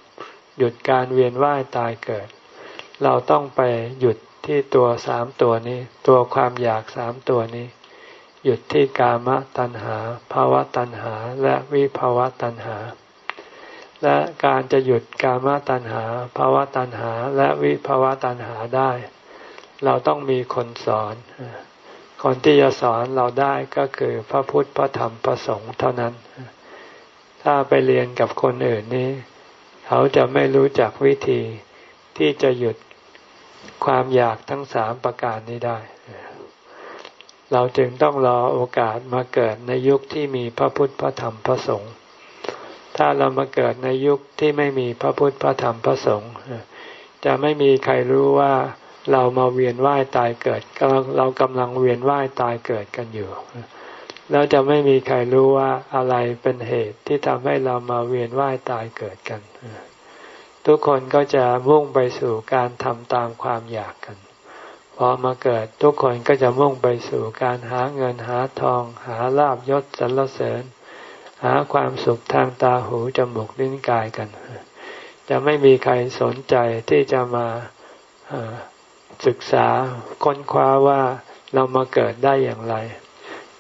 หยุดการเวียนว่ายตายเกิด เราต้องไปหยุดที่ตัวสามตัวนี้ ตัวความอยากสามตัวนี้ หยุดที่กามตัณหาภาวะตัณหาและวิภาวะตัณหา และการจะหยุดกามตัณหาภาวะตัณหาและวิภาวะตัณหาได้ เราต้องมีคนสอนคนที่จะสอนเราได้ก็คือพระพุทธพระธรรมพระสงฆ์เท่านั้น ถ้าไปเรียนกับคนอื่นนี้ เขาจะไม่รู้จักวิธีที่จะหยุด ความอยากทั้งสามประการนี้ได้ เราจึงต้องรอโอกาสมาเกิดในยุคที่มีพระพุทธพระธรรมพระสงฆ์ถ้าเรามาเกิดในยุคที่ไม่มีพระพุทธพระธรรมพระสงฆ์จะไม่มีใครรู้ว่าเรามาเวียนว่ายตายเกิดเรากำลังเวียนว่ายตายเกิดกันอยู่แล้วจะไม่มีใครรู้ว่าอะไรเป็นเหตุที่ทำให้เรามาเวียนว่ายตายเกิดกัน ทุกคนก็จะมุ่งไปสู่การทำตามความอยากกัน พอมาเกิดทุกคนก็จะมุ่งไปสู่การหาเงินหาทอง หาลาบยศสรรเสริญ หาความสุขทางตาหูจมูกลิ้นกายกัน จะไม่มีใครสนใจที่จะมาศึกษาค้นคว้าว่าเรามาเกิดได้อย่างไร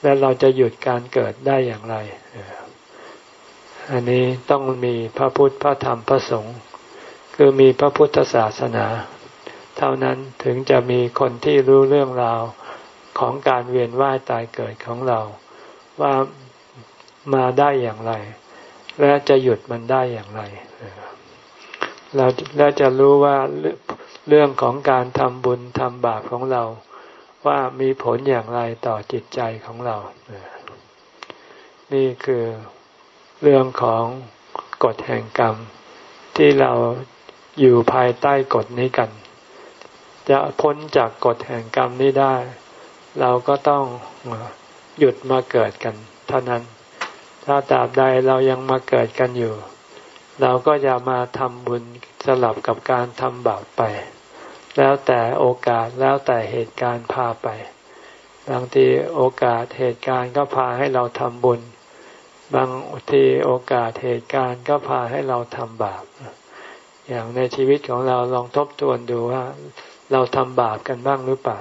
และเราจะหยุดการเกิดได้อย่างไร อันนี้ต้องมีพระพุทธพระธรรมพระสงฆ์ คือมีพระพุทธศาสนา เท่านั้นถึงจะมีคนที่รู้เรื่องราวของการเวียนว่ายตายเกิดของเรา ว่ามาได้อย่างไร และจะหยุดมันได้อย่างไรเราและจะรู้ว่าเรื่องของการทำบุญทำบาปของเรา ว่ามีผลอย่างไรต่อจิตใจของเรา นี่คือเรื่องของกฎแห่งกรรมที่เรา อยู่ภายใต้กฎนี้กัน จะพ้นจากกฎแห่งกรรมนี้ได้ เราก็ต้องหยุดมาเกิดกัน เท่านั้น ถ้าตราบใดเรายังมาเกิดกันอยู่ เราก็จะมาทำบุญสลับกับการทำบาปไป แล้วแต่โอกาสแล้วแต่เหตุการณ์พาไปบางทีโอกาสเหตุการณ์ก็พาให้เราทำบุญ บางทีโอกาสเหตุการณ์ก็พาให้เราทำบาป อย่างในชีวิตของเราลองทบทวนดูว่า เราทำบาปกันบ้างหรือเปล่า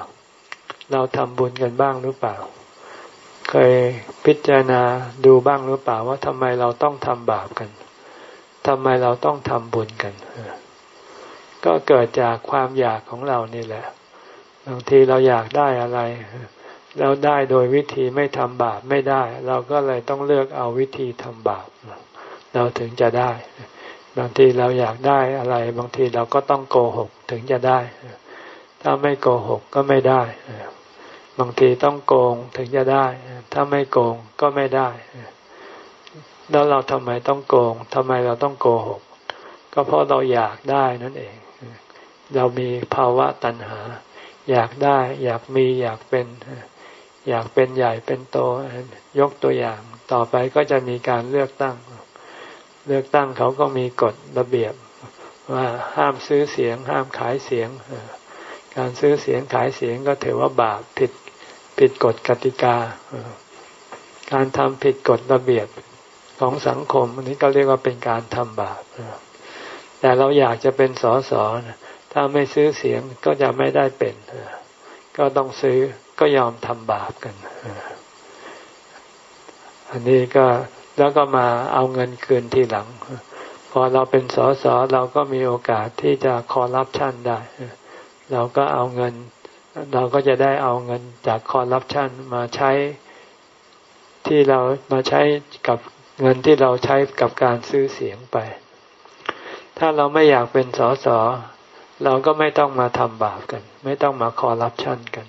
เราทำบุญกันบ้างหรือเปล่า เคยพิจารณาดูบ้างหรือเปล่าว่าทำไมเราต้องทำบาปกันทำไมเราต้องทำบุญกัน ก็เกิดจากความอยากของเรานี่แหละบางทีเราอยากได้อะไรแล้วได้โดยวิธีไม่ทำบาปไม่ได้ เราก็เลยต้องเลือกเอาวิธีทำบาป เราถึงจะได้ บางทีเราอยากได้อะไร บางทีเราก็ต้องโกหกถึงจะได้ ถ้าไม่โกหกก็ไม่ได้ บางทีต้องโกงถึงจะได้ ถ้าไม่โกงก็ไม่ได้ แล้วเราทำไมต้องโกงทำไมเราต้องโกหก ก็เพราะเราอยากได้นั่นเอง เรามีภาวะตัณหา อยากได้ อยากมีอยากเป็น อยากเป็นใหญ่เป็นโต ยกตัวอย่าง ต่อไปก็จะมีการเลือกตั้ง เลือกตั้งเขาก็มีกฎระเบียบว่าห้ามซื้อเสียง ห้ามขายเสียง การซื้อเสียงขายเสียงก็ถือว่าบาปผิดผิดกฎกติกา การทำผิดกฎระเบียบของสังคมอันนี้ก็เรียกว่าเป็นการทำบาปแต่เราอยากจะเป็นสอสอถ้าไม่ซื้อเสียงก็จะไม่ได้เป็น ก็ต้องซื้อก็ยอมทำบาปกัน อันนี้ก็ แล้วก็มาเอาเงินคืนทีหลัง พอเราเป็นสอสอเราก็มีโอกาสที่จะคอร์รัปชันได้ เราก็เอาเงิน เราก็จะได้เอาเงินจากคอร์รัปชันมาใช้ที่เรามาใช้กับเงินที่เราใช้กับการซื้อเสียงไป ถ้าเราไม่อยากเป็นสอสอเราก็ไม่ต้องมาทำบาปกัน ไม่ต้องมาคอรับชั่นกัน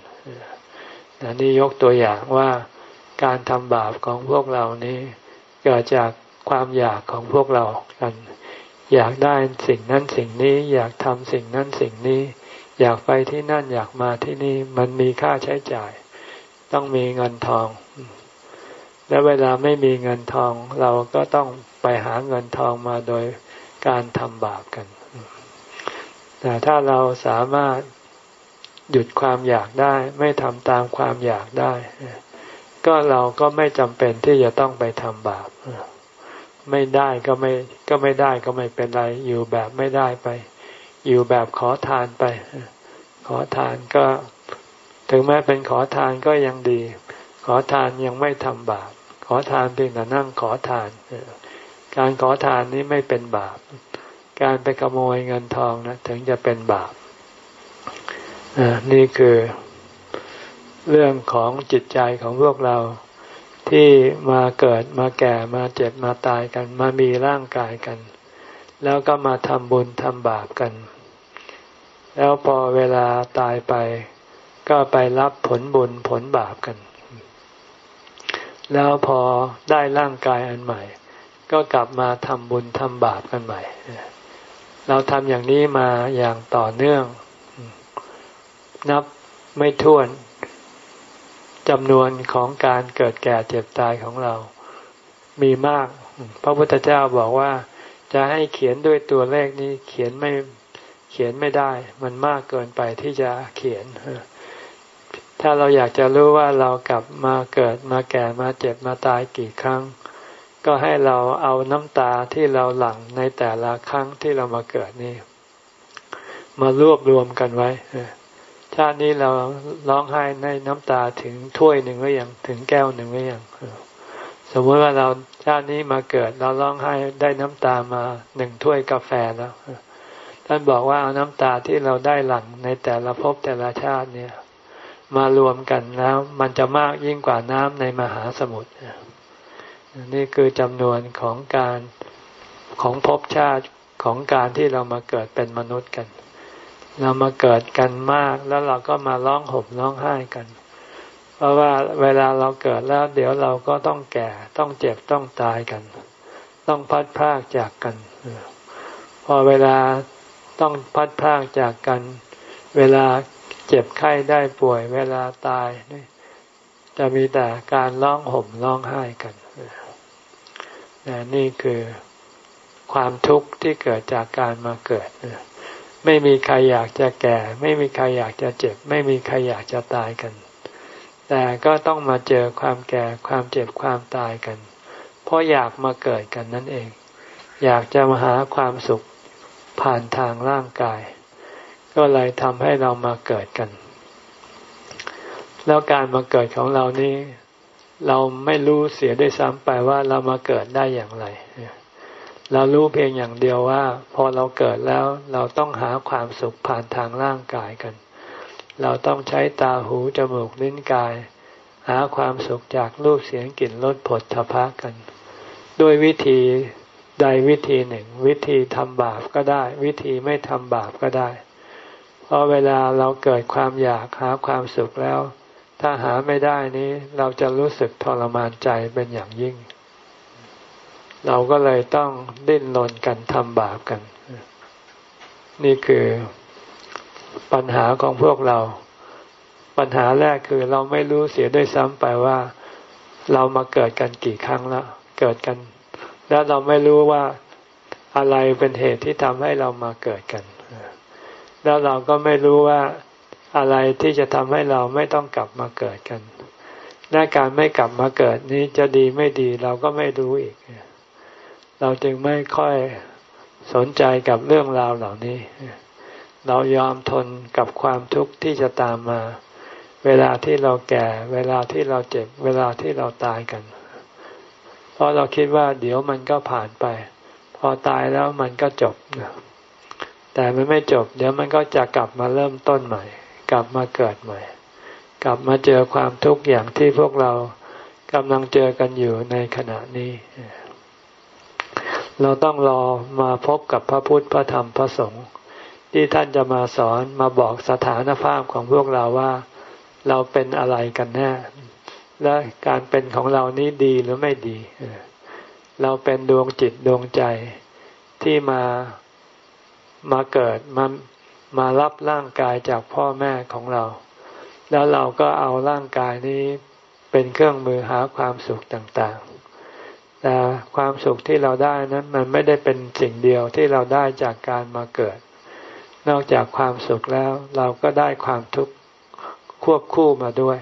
นี่ยกตัวอย่างว่าการทำบาปของพวกเรานี้ เกิดจากความอยากของพวกเรากัน อยากได้สิ่งนั้นสิ่งนี้ อยากทำสิ่งนั้นสิ่งนี้ อยากไปที่นั่นอยากมาที่นี่มันมีค่าใช้จ่าย ต้องมีเงินทอง แล้วเวลาไม่มีเงินทอง เราก็ต้องไปหาเงินทองมาโดยการทำบาปกัน แต่ถ้าเราสามารถหยุดความอยากได้ ไม่ทำตามความอยากได้ ก็เราก็ไม่จำเป็นที่จะต้องไปทำบาปไม่ได้ก็ไม่ก็ไม่ได้ก็ไม่เป็นไร อยู่แบบไม่ได้ไป อยู่แบบขอทานไป ขอทานก็ ถึงแม้เป็นขอทานก็ยังดี ขอทานยังไม่ทำบาป ขอทานเพียงแต่นั่งขอทาน การขอทานนี้ไม่เป็นบาป การไปขโมยเงินทองนะถึงจะเป็นบาปนี่คือ เรื่องของจิตใจของพวกเราที่มาเกิดมาแก่มาเจ็บมาตายกัน มามีร่างกายกัน แล้วก็มาทำบุญทำบาปกัน แล้วพอเวลาตายไป ก็ไปรับผลบุญผลบาปกัน แล้วพอได้ร่างกายอันใหม่ ก็กลับมาทำบุญทำบาปกันใหม่ เราทำอย่างนี้มาอย่างต่อเนื่อง นับไม่ถ้วน จำนวนของการเกิดแก่เจ็บตายของเรา มีมาก พระพุทธเจ้าบอกว่า จะให้เขียนด้วยตัวเลขนี้เขียนไม่เขียนไม่ได้ มันมากเกินไปที่จะเขียน ถ้าเราอยากจะรู้ว่าเรากลับมาเกิดมาแก่มาเจ็บมาตายกี่ครั้ง ก็ให้เราเอาน้ำตาที่เราหลั่งในแต่ละครั้งที่เรามาเกิดนี่ มารวบรวมกันไว้าตินี้เราร้องไห้ในน้ำตาถึงถ้วยหนึ่งหรือยังถึงแก้วหนึ่งหรือยังสมมติว่าเราชาตินี้มาเกิดเราร้องไห้ได้น้ำตามาหนึ่งถ้วยกาแฟแล้วท่านบอกว่าเอาน้ำตาที่เราได้หลั่งในแต่ละภพแต่ละชาติเนี่ย มารวมกันแล้วมันจะมากยิ่งกว่าน้ำในมหาสมุทรนี่คือจำนวนของการของภพชาติของการที่เรามาเกิดเป็นมนุษย์กัน เรามาเกิดกันมาก แล้วเราก็มาร้องห่มร้องไห้กัน เพราะว่าเวลาเราเกิดแล้ว เดี๋ยวเราก็ต้องแก่ ต้องเจ็บต้องตายกัน ต้องพัดพากจากกัน พอเวลาต้องพัดพากจากกัน เวลาเจ็บไข้ได้ป่วย เวลาตายนี่จะมีแต่การร้องห่มร้องไห้กันนี่คือความทุกข์ที่เกิดจากการมาเกิด ไม่มีใครอยากจะแก่ ไม่มีใครอยากจะเจ็บ ไม่มีใครอยากจะตายกัน แต่ก็ต้องมาเจอความแก่ความเจ็บความตายกัน เพราะอยากมาเกิดกันนั่นเอง อยากจะมาหาความสุขผ่านทางร่างกาย ก็เลยทำให้เรามาเกิดกัน แล้วการมาเกิดของเรานี้ เราไม่รู้เสียด้วยซ้ำไปว่าเรามาเกิดได้อย่างไร เรารู้เพียงอย่างเดียวว่า พอเราเกิดแล้วเราต้องหาความสุขผ่านทางร่างกายกัน เราต้องใช้ตาหูจมูกลิ้นกาย หาความสุขจากรูปเสียงกลิ่นรสผลทพะกัน ด้วยวิธีใดวิธีหนึ่ง วิธีทำบาปก็ได้ วิธีไม่ทำบาปก็ได้ เพราะเวลาเราเกิดความอยากหาความสุขแล้ว ถ้าหาไม่ได้นี้เราจะรู้สึกทรมานใจเป็นอย่างยิ่ง เราก็เลยต้องดิ้นรนกันทำบาปกัน นี่คือปัญหาของพวกเรา ปัญหาแรกคือเราไม่รู้เสียด้วยซ้ำไปว่า เรามาเกิดกันกี่ครั้งแล้วเกิดกัน แล้วเราไม่รู้ว่าอะไรเป็นเหตุที่ทำให้เรามาเกิดกัน แล้วเราก็ไม่รู้ว่าอะไรที่จะทำให้เราไม่ต้องกลับมาเกิดกันและการไม่กลับมาเกิดนี้จะดีไม่ดีเราก็ไม่รู้อีก เราจึงไม่ค่อยสนใจกับเรื่องราวเหล่านี้ เรายอมทนกับความทุกข์ที่จะตามมา เวลาที่เราแก่ เวลาที่เราเจ็บ เวลาที่เราตายกัน เพราะเราคิดว่าเดี๋ยวมันก็ผ่านไป พอตายแล้วมันก็จบแต่มันไม่จบ เดี๋ยวมันก็จะกลับมาเริ่มต้นใหม่ กลับมาเกิดใหม่ กลับมาเจอความทุกข์อย่างที่พวกเรากำลังเจอกันอยู่ในขณะนี้ เราต้องรอมาพบกับพระพุทธพระธรรมพระสงฆ์ที่ท่านจะมาสอนมาบอกสถานภาพของพวกเราว่าเราเป็นอะไรกันแน่ และการเป็นของเรานี้ดีหรือไม่ดี เราเป็นดวงจิตดวงใจที่มามาเกิดมามารับร่างกายจากพ่อแม่ของเรา แล้วเราก็เอาร่างกายนี้เป็นเครื่องมือหาความสุขต่าง แต่ความสุขที่เราได้นั้นมันไม่ได้เป็นสิ่งเดียวที่เราได้จากการมาเกิด นอกจากความสุขแล้ว เราก็ได้ความทุกข์ควบคู่มาด้วย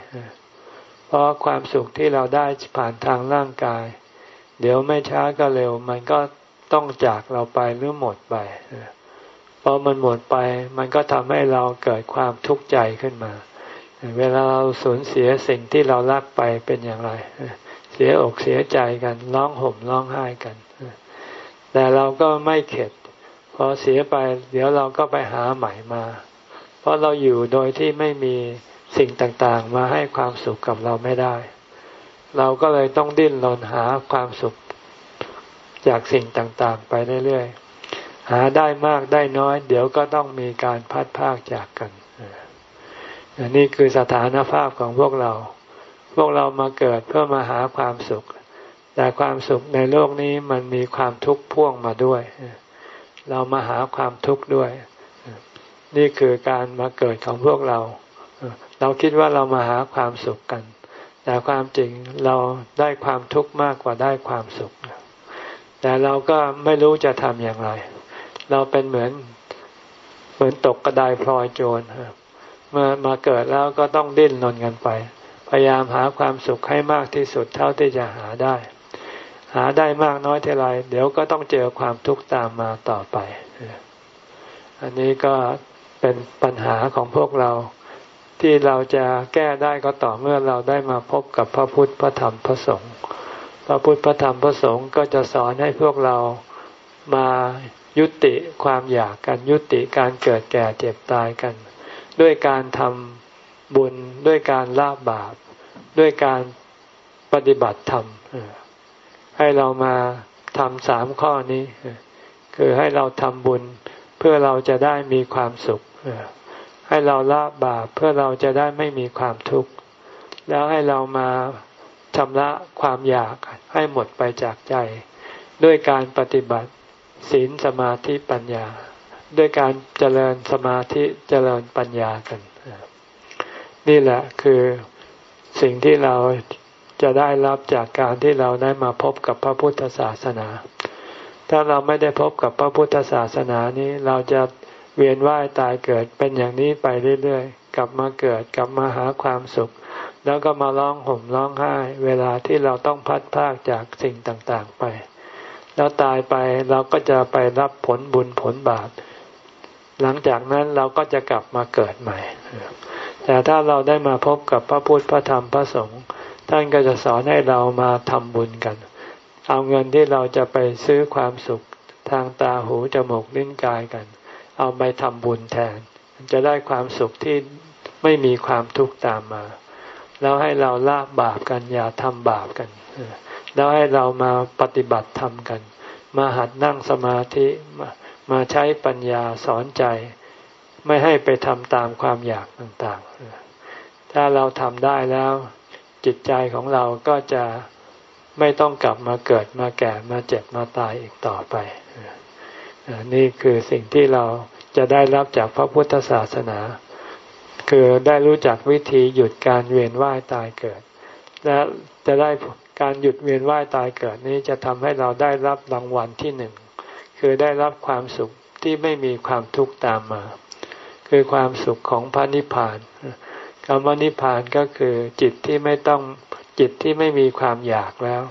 เพราะความสุขที่เราได้ผ่านทางร่างกาย เดี๋ยวไม่ช้าก็เร็ว มันก็ต้องจากเราไปหรือหมดไปพอมันหมดไป มันก็ทำให้เราเกิดความทุกข์ใจขึ้นมา เวลาเราสูญเสียสิ่งที่เรารักไปเป็นอย่างไร เสียอกเสียใจกันร้องห่มร้องไห้กัน แต่เราก็ไม่เข็ด พอเสียไป เดี๋ยวเราก็ไปหาใหม่มา เพราะเราอยู่โดยที่ไม่มีสิ่งต่างๆ มาให้ความสุขกับเราไม่ได้ เราก็เลยต้องดิ้นรนหาความสุขจากสิ่งต่างๆ ไปเรื่อยๆ หาได้มากได้น้อย เดี๋ยวก็ต้องมีการพัดพากจากกันนี่คือสถานภาพของพวกเรา พวกเรามาเกิดเพื่อมาหาความสุข แต่ความสุขในโลกนี้มันมีความทุกข์พ่วงมาด้วย เรามาหาความทุกข์ด้วย นี่คือการมาเกิดของพวกเรา เราคิดว่าเรามาหาความสุขกัน แต่ความจริงเราได้ความทุกข์มากกว่าได้ความสุข แต่เราก็ไม่รู้จะทำอย่างไร เราเป็นเหมือนเหมือนตกกระไดพลอยโจรเมื่อมาเกิดแล้วก็ต้องดิ้นรนกันไป พยายามหาความสุขให้มากที่สุดเท่าที่จะหาได้ หาได้มากน้อยเท่าไรเดี๋ยวก็ต้องเจอความทุกข์ตามมาต่อไป อันนี้ก็เป็นปัญหาของพวกเราที่เราจะแก้ได้ก็ต่อเมื่อเราได้มาพบกับพระพุทธพระธรรมพระสงฆ์พระพุทธพระธรรมพระสงฆ์ก็จะสอนให้พวกเรามายุติความอยากกันยุติการเกิดแก่เจ็บตายกัน ด้วยการทำ บุญด้วยการละบาป ด้วยการปฏิบัติธรรมให้เรามาทำสามข้อนี้ คือให้เราทำบุญเพื่อเราจะได้มีความสุข ให้เราละบาปเพื่อเราจะได้ไม่มีความทุกข์ แล้วให้เรามาชำระความอยากให้หมดไปจากใจ ด้วยการปฏิบัติศีลสมาธิปัญญา ด้วยการเจริญสมาธิเจริญปัญญากัน นี่แหละคือสิ่งที่เราจะได้รับจากการที่เราได้มาพบกับพระพุทธศาสนา ถ้าเราไม่ได้พบกับพระพุทธศาสนานี้เราจะเวียนว่ายตายเกิดเป็นอย่างนี้ไปเรื่อยๆ กลับมาเกิดกลับมาหาความสุข แล้วก็มาร้องห่มร้องไห้ เวลาที่เราต้องพัดพากจากสิ่งต่างๆไป แล้วตายไปเราก็จะไปรับผลบุญผลบาปหลังจากนั้นเราก็จะกลับมาเกิดใหม่ แต่ถ้าเราได้มาพบกับพระพุทธพระธรรมพระสงฆ์ท่านก็จะสอนให้เรามาทำบุญกัน เอาเงินที่เราจะไปซื้อความสุขทางตาหูจมูกลิ้นกายกัน เอาไปทำบุญแทน จะได้ความสุขที่ไม่มีความทุกข์ตามมา แล้วให้เราละบาปกันอย่าทำบาปกัน แล้วให้เรามาปฏิบัติธรรมกัน มาหัดนั่งสมาธิมาใช้ปัญญาสอนใจ ไม่ให้ไปทำตามความอยากต่างๆ ถ้าเราทำได้แล้ว จิตใจของเราก็จะไม่ต้องกลับมาเกิดมาแก่มาเจ็บมาตายอีกต่อไป นี่คือสิ่งที่เราจะได้รับจากพระพุทธศาสนา คือได้รู้จักวิธีหยุดการเวียนว่ายตายเกิด และจะได้การหยุดเวียนว่ายตายเกิดนี้จะทำให้เราได้รับรางวัลที่หนึ่ง คือได้รับความสุขที่ไม่มีความทุกข์ตามมา คือความสุขของพระนิพพานคำว่านิพพานก็คือจิตที่ไม่ต้องจิตที่ไม่มีความอยากแล้ว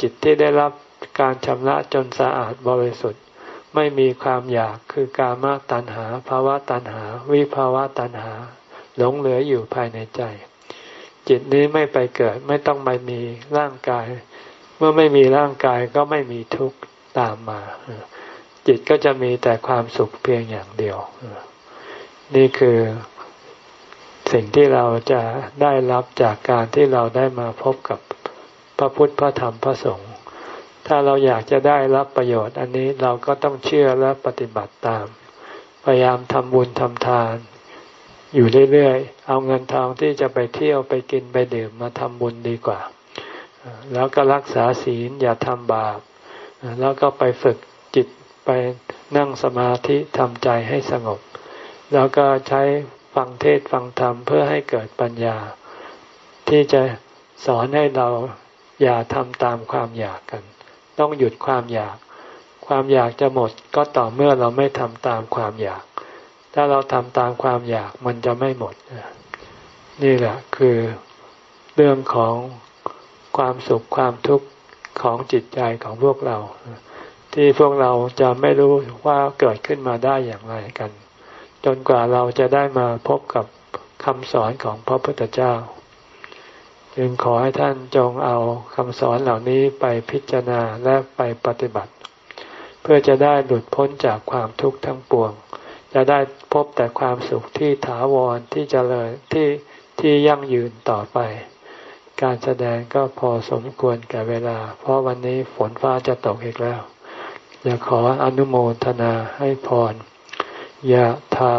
จิตที่ได้รับการชำระจนสะอาดบริสุทธิ์ ไม่มีความอยากคือกามตัณหาภาวะตัณหา วิภาวะตัณหา หลงเหลืออยู่ภายในใจ จิตนี้ไม่ไปเกิดไม่ต้องมามีร่างกาย เมื่อไม่มีร่างกายก็ไม่มีทุกข์ตามมา จิตก็จะมีแต่ความสุขเพียงอย่างเดียว นี่คือสิ่งที่เราจะได้รับจากการที่เราได้มาพบกับพระพุทธพระธรรมพระสงฆ์ถ้าเราอยากจะได้รับประโยชน์อันนี้เราก็ต้องเชื่อและปฏิบัติตาม พยายามทำบุญทำทาน อยู่เรื่อยๆ เอาเงินทองที่จะไปเที่ยวไปกินไปดื่มมาทำบุญดีกว่า แล้วก็รักษาศีลอย่าทำบาป แล้วก็ไปฝึกจิตไปนั่งสมาธิทำใจให้สงบ แล้วก็ใช้ฟังเทศฟังธรรมเพื่อให้เกิดปัญญา ที่จะสอนให้เราอย่าทำตามความอยากกัน ต้องหยุดความอยาก ความอยากจะหมดก็ต่อเมื่อเราไม่ทำตามความอยาก ถ้าเราทำตามความอยากมันจะไม่หมด นี่แหละคือเรื่องของความสุขความทุกข์ของจิตใจของพวกเรา ที่พวกเราจะไม่รู้ว่าเกิดขึ้นมาได้อย่างไรกัน จนกว่าเราจะได้มาพบกับคำสอนของพระพุทธเจ้า จึงขอให้ท่านจงเอาคำสอนเหล่านี้ไปพิจารณาและไปปฏิบัติ เพื่อจะได้หลุดพ้นจากความทุกข์ทั้งปวง จะได้พบแต่ความสุขที่ถาวรที่จเจริญที่ที่ยั่งยืนต่อไป การแสดงก็พอสมควรแก่เวลา เพราะวันนี้ฝนฟ้าจะตกอีกแล้วอยากขออนุโมทนาให้พร ยะถา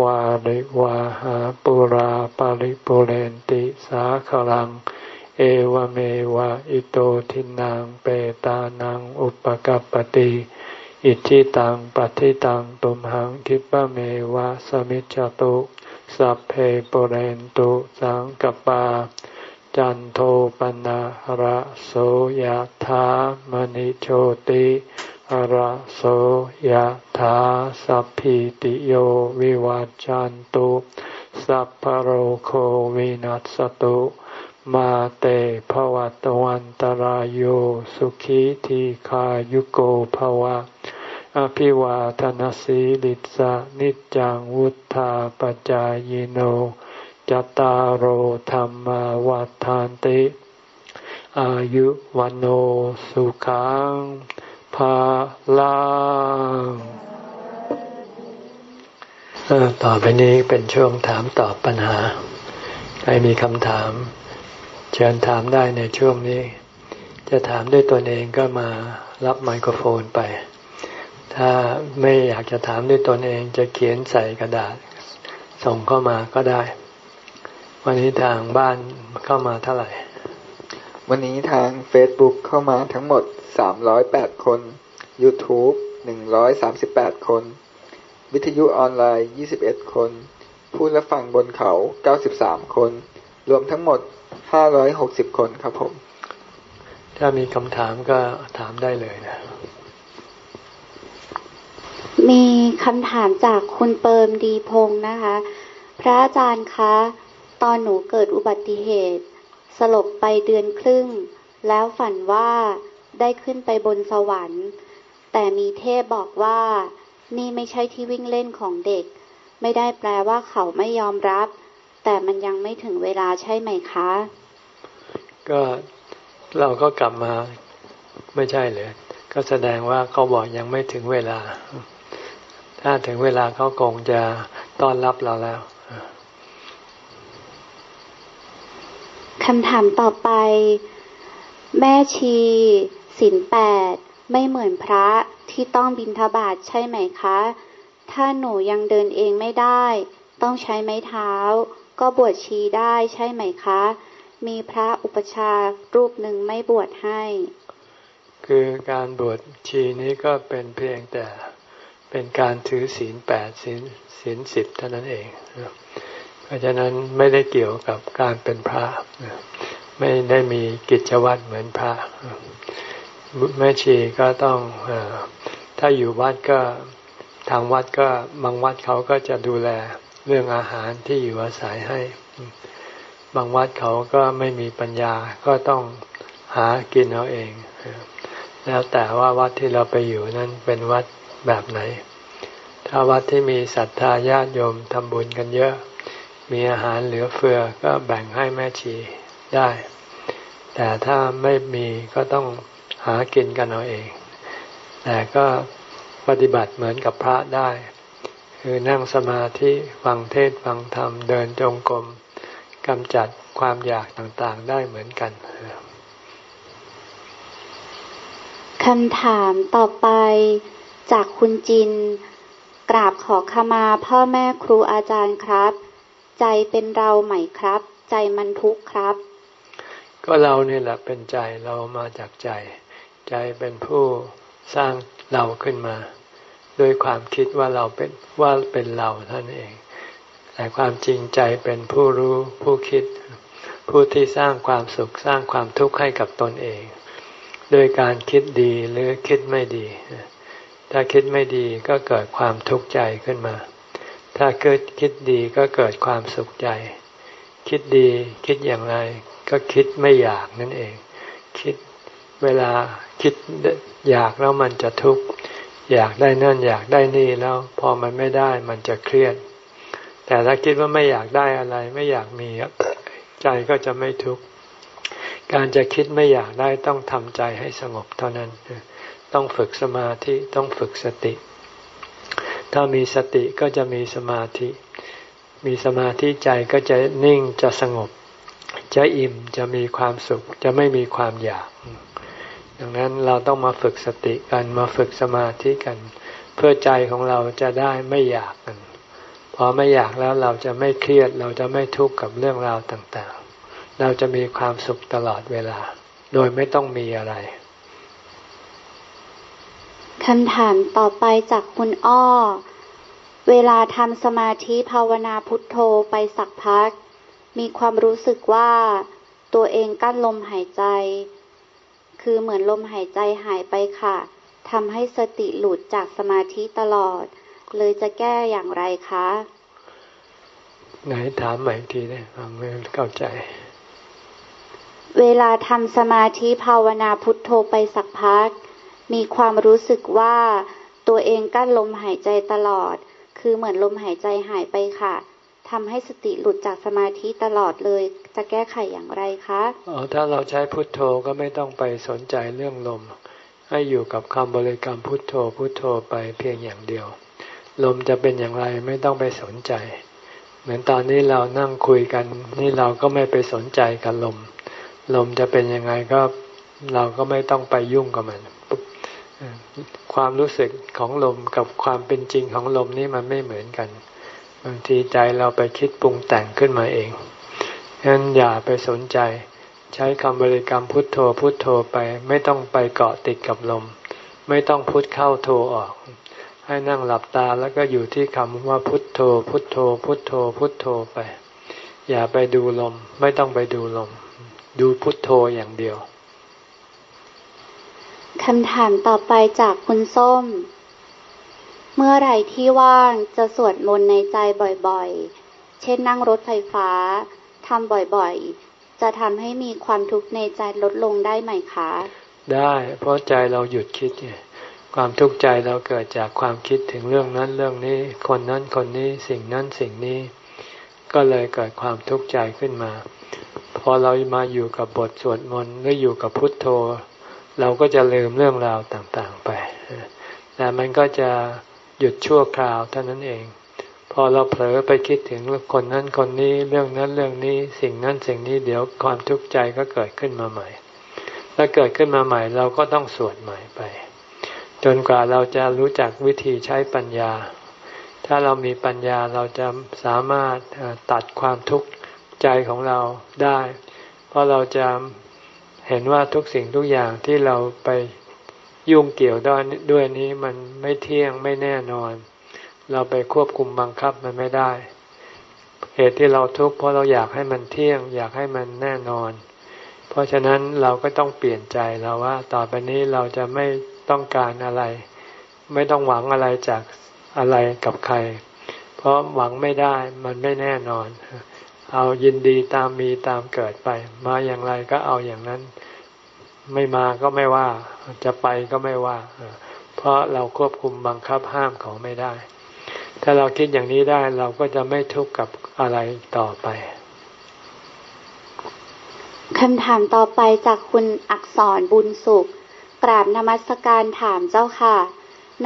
วาริวาหาปุราปาริปุเรนติสาขลัง เอวเมวะอิโตทินังเปตานังอุปกัปติอิจิตังปฏิตังตุมหังคิปะเมวะสมิจจตุสัพเพปุเรนตุสังกปา จันโทปนะระโสยธามณิโชติ ระโสยธาสัพพิติโยวิวัจจันตุสัพพโรโควินัสตุมาเตภวัตวันตารโยสุขีทีขายุโกภวะ อภิวาทนสีลิสะนิจังวุธาปจายโนจตารโหธรรมวัฏานติ อายุวันโอสุขัง ภาลังต่อไปนี้เป็นช่วงถามตอบปัญหา ใครมีคำถาม เชิญถามได้ในช่วงนี้ จะถามด้วยตนเองก็มารับไมโครโฟนไป ถ้าไม่อยากจะถามด้วยตนเองจะเขียนใส่กระดาษ ส่งเข้ามาก็ได้ วันนี้ทางบ้านเข้ามาเท่าไหร่ วันนี้ทาง Facebook เข้ามาทั้งหมด 308 คน YouTube 138 คน วิทยุออนไลน์ 21 คน ผู้รับฟังบนเขา 93 คน รวมทั้งหมด 560 คนครับผม ถ้ามีคำถามก็ถามได้เลยนะ มีคำถามจากคุณเปิมดีพงศ์นะคะ พระอาจารย์คะ ตอนหนูเกิดอุบัติเหตุ สลบไปเดือนครึ่ง แล้วฝันว่าได้ขึ้นไปบนสวรรค์ แต่มีเทพบอกว่านี่ไม่ใช่ที่วิ่งเล่นของเด็ก ไม่ได้แปลว่าเขาไม่ยอมรับ แต่มันยังไม่ถึงเวลาใช่ไหมคะ ก็เราก็กลับมาไม่ใช่เลยก็แสดงว่าเขาบอกยังไม่ถึงเวลา ถ้าถึงเวลาเขาคงจะต้อนรับเราแล้ว คำถามต่อไป แม่ชีศีลแปดไม่เหมือนพระที่ต้องบินทบาทใช่ไหมคะ ถ้าหนูยังเดินเองไม่ได้ ต้องใช้ไม้เท้า ก็บวชชีได้ใช่ไหมคะ มีพระอุปชารูปหนึ่งไม่บวชให้ คือการบวชชีนี้ก็เป็นเพียงแต่เป็นการถือศีลแปดศีลศีลสิบเท่านั้นเอง เพราะฉะนั้นไม่ได้เกี่ยวกับการเป็นพระไม่ได้มีกิจวัตรเหมือนพระแม่ชีก็ต้องถ้าอยู่วัดก็ทางวัดก็บางวัดเขาก็จะดูแลเรื่องอาหารที่อยู่อาศัยให้ บางวัดเขาก็ไม่มีปัญญาก็ต้องหากินเอาเอง แล้วแต่ว่าวัดที่เราไปอยู่นั้นเป็นวัดแบบไหน ถ้าวัดที่มีศรัทธาญาติโยมทำบุญกันเยอะ มีอาหารเหลือเฟือก็แบ่งให้แม่ชีได้ แต่ถ้าไม่มีก็ต้องหากินกันเอาเอง แต่ก็ปฏิบัติเหมือนกับพระได้ คือนั่งสมาธิฟังเทศฟังธรรมเดินจงกรมกำจัดความอยากต่างๆได้เหมือนกันคำถามต่อไปจากคุณจิน กราบขอขมาพ่อแม่ครูอาจารย์ครับ ใจเป็นเราไหมครับ ใจมันทุกข์ครับ ก็เราเนี่ยแหละเป็นใจเรามาจากใจ ใจเป็นผู้สร้างเราขึ้นมาโดยความคิดว่าเราเป็นว่าเป็นเราท่านเอง แต่ความจริงใจเป็นผู้รู้ผู้คิด ผู้ที่สร้างความสุขสร้างความทุกข์ให้กับตนเองโดยการคิดดีหรือคิดไม่ดี ถ้าคิดไม่ดีก็เกิดความทุกข์ใจขึ้นมา ถ้าเกิดคิดดีก็เกิดความสุขใจ คิดดีคิดอย่างไร ก็คิดไม่อยากนั่นเอง คิดเวลาคิดอยากแล้วมันจะทุกข์อยากได้นั่นอยากได้นี่แล้ว พอมันไม่ได้มันจะเครียด แต่ถ้าคิดว่าไม่อยากได้อะไร ไม่อยากมีใจก็จะไม่ทุกข์การจะคิดไม่อยากได้ต้องทำใจให้สงบเท่านั้น ต้องฝึกสมาธิต้องฝึกสติ ถ้ามีสติก็จะมีสมาธิ มีสมาธิใจก็จะนิ่งจะสงบ จะอิ่มจะมีความสุข จะไม่มีความอยาก ดังนั้นเราต้องมาฝึกสติกันมาฝึกสมาธิกัน เพื่อใจของเราจะได้ไม่อยากกันพอไม่อยากแล้วเราจะไม่เครียด เราจะไม่ทุกข์กับเรื่องราวต่างๆ เราจะมีความสุขตลอดเวลา โดยไม่ต้องมีอะไร คำถามต่อไปจากคุณอ้อ เวลาทำสมาธิภาวนาพุทโธไปสักพัก มีความรู้สึกว่าตัวเองกั้นลมหายใจ คือเหมือนลมหายใจหายไปค่ะทำให้สติหลุดจากสมาธิตลอด เลยจะแก้อย่างไรคะ ไหนถามใหม่ทีได้ฟังไม่เข้าใจ เวลาทำสมาธิภาวนาพุทโธไปสักพัก มีความรู้สึกว่าตัวเองกั้นลมหายใจตลอด คือเหมือนลมหายใจหายไปค่ะทำให้สติหลุดจากสมาธิตลอดเลย จะแก้ไขอย่างไรคะอ๋อถ้าเราใช้พุทโธก็ไม่ต้องไปสนใจเรื่องลม ให้อยู่กับคำบริกรรมพุทโธพุทโธไปเพียงอย่างเดียว ลมจะเป็นอย่างไรไม่ต้องไปสนใจ เหมือนตอนนี้เรานั่งคุยกัน นี่เราก็ไม่ไปสนใจกับลม ลมจะเป็นยังไงก็เราก็ไม่ต้องไปยุ่งกับมัน ความรู้สึกของลมกับความเป็นจริงของลมนี่มันไม่เหมือนกัน บางทีใจเราไปคิดปรุงแต่งขึ้นมาเองฉะนั้นอย่าไปสนใจ ใช้คำบริกรรมพุทโธพุทโธไปไม่ต้องไปเกาะติดกับลม ไม่ต้องพุทเข้าโธออก ให้นั่งหลับตาแล้วก็อยู่ที่คำว่าพุทโธ พุทโธ พุทโธ พุทโธไป อย่าไปดูลม ไม่ต้องไปดูลม ดูพุทโธอย่างเดียว คำถามต่อไปจากคุณส้ม เมื่อไหร่ที่ว่างจะสวดมนต์ในใจบ่อยๆ เช่นนั่งรถไฟฟ้าทำบ่อยๆ จะทำให้มีความทุกข์ในใจลดลงได้ไหมคะ ได้เพราะใจเราหยุดคิดไงความทุกข์ใจเราเกิดจากความคิดถึงเรื่องนั้นเรื่องนี้ คนนั้นคนนี้สิ่งนั้นสิ่งนี้ ก็เลยเกิดความทุกข์ใจขึ้นมา พอเรามาอยู่กับบทสวดมนต์หรืออยู่กับพุทโธ เราก็จะลืมเรื่องราวต่างๆไปแต่มันก็จะหยุดชั่วคราวเท่านั้นเอง พอเราเผลอไปคิดถึงคนนั้นคนนี้เรื่องนั้นเรื่องนี้สิ่งนั้นสิ่งนี้เดี๋ยวความทุกข์ใจก็เกิดขึ้นมาใหม่ถ้าเกิดขึ้นมาใหม่เราก็ต้องสวดใหม่ไป จนกว่าเราจะรู้จักวิธีใช้ปัญญา ถ้าเรามีปัญญาเราจะสามารถตัดความทุกข์ใจของเราได้ เพราะเราจะ เห็นว่าทุกสิ่งทุกอย่างที่เราไปยุ่งเกี่ยวด้วยด้วยนี้มันไม่เที่ยงไม่แน่นอน เราไปควบคุมบังคับมันไม่ได้ เหตุที่เราทุกข์เพราะเราอยากให้มันเที่ยง อยากให้มันแน่นอน เพราะฉะนั้นเราก็ต้องเปลี่ยนใจเราว่า ต่อไปนี้เราจะไม่ต้องการอะไร ไม่ต้องหวังอะไรจากอะไรกับใคร เพราะหวังไม่ได้มันไม่แน่นอน เอายินดีตามมีตามเกิดไป มาอย่างไรก็เอาอย่างนั้น ไม่มาก็ไม่ว่า จะไปก็ไม่ว่า เพราะเราควบคุมบังคับห้ามเขาไม่ได้ ถ้าเราคิดอย่างนี้ได้เราก็จะไม่ทุกข์กับอะไรต่อไปคำถามต่อไปจากคุณอักษรบุญสุข กราบนมัสการถามเจ้าค่ะ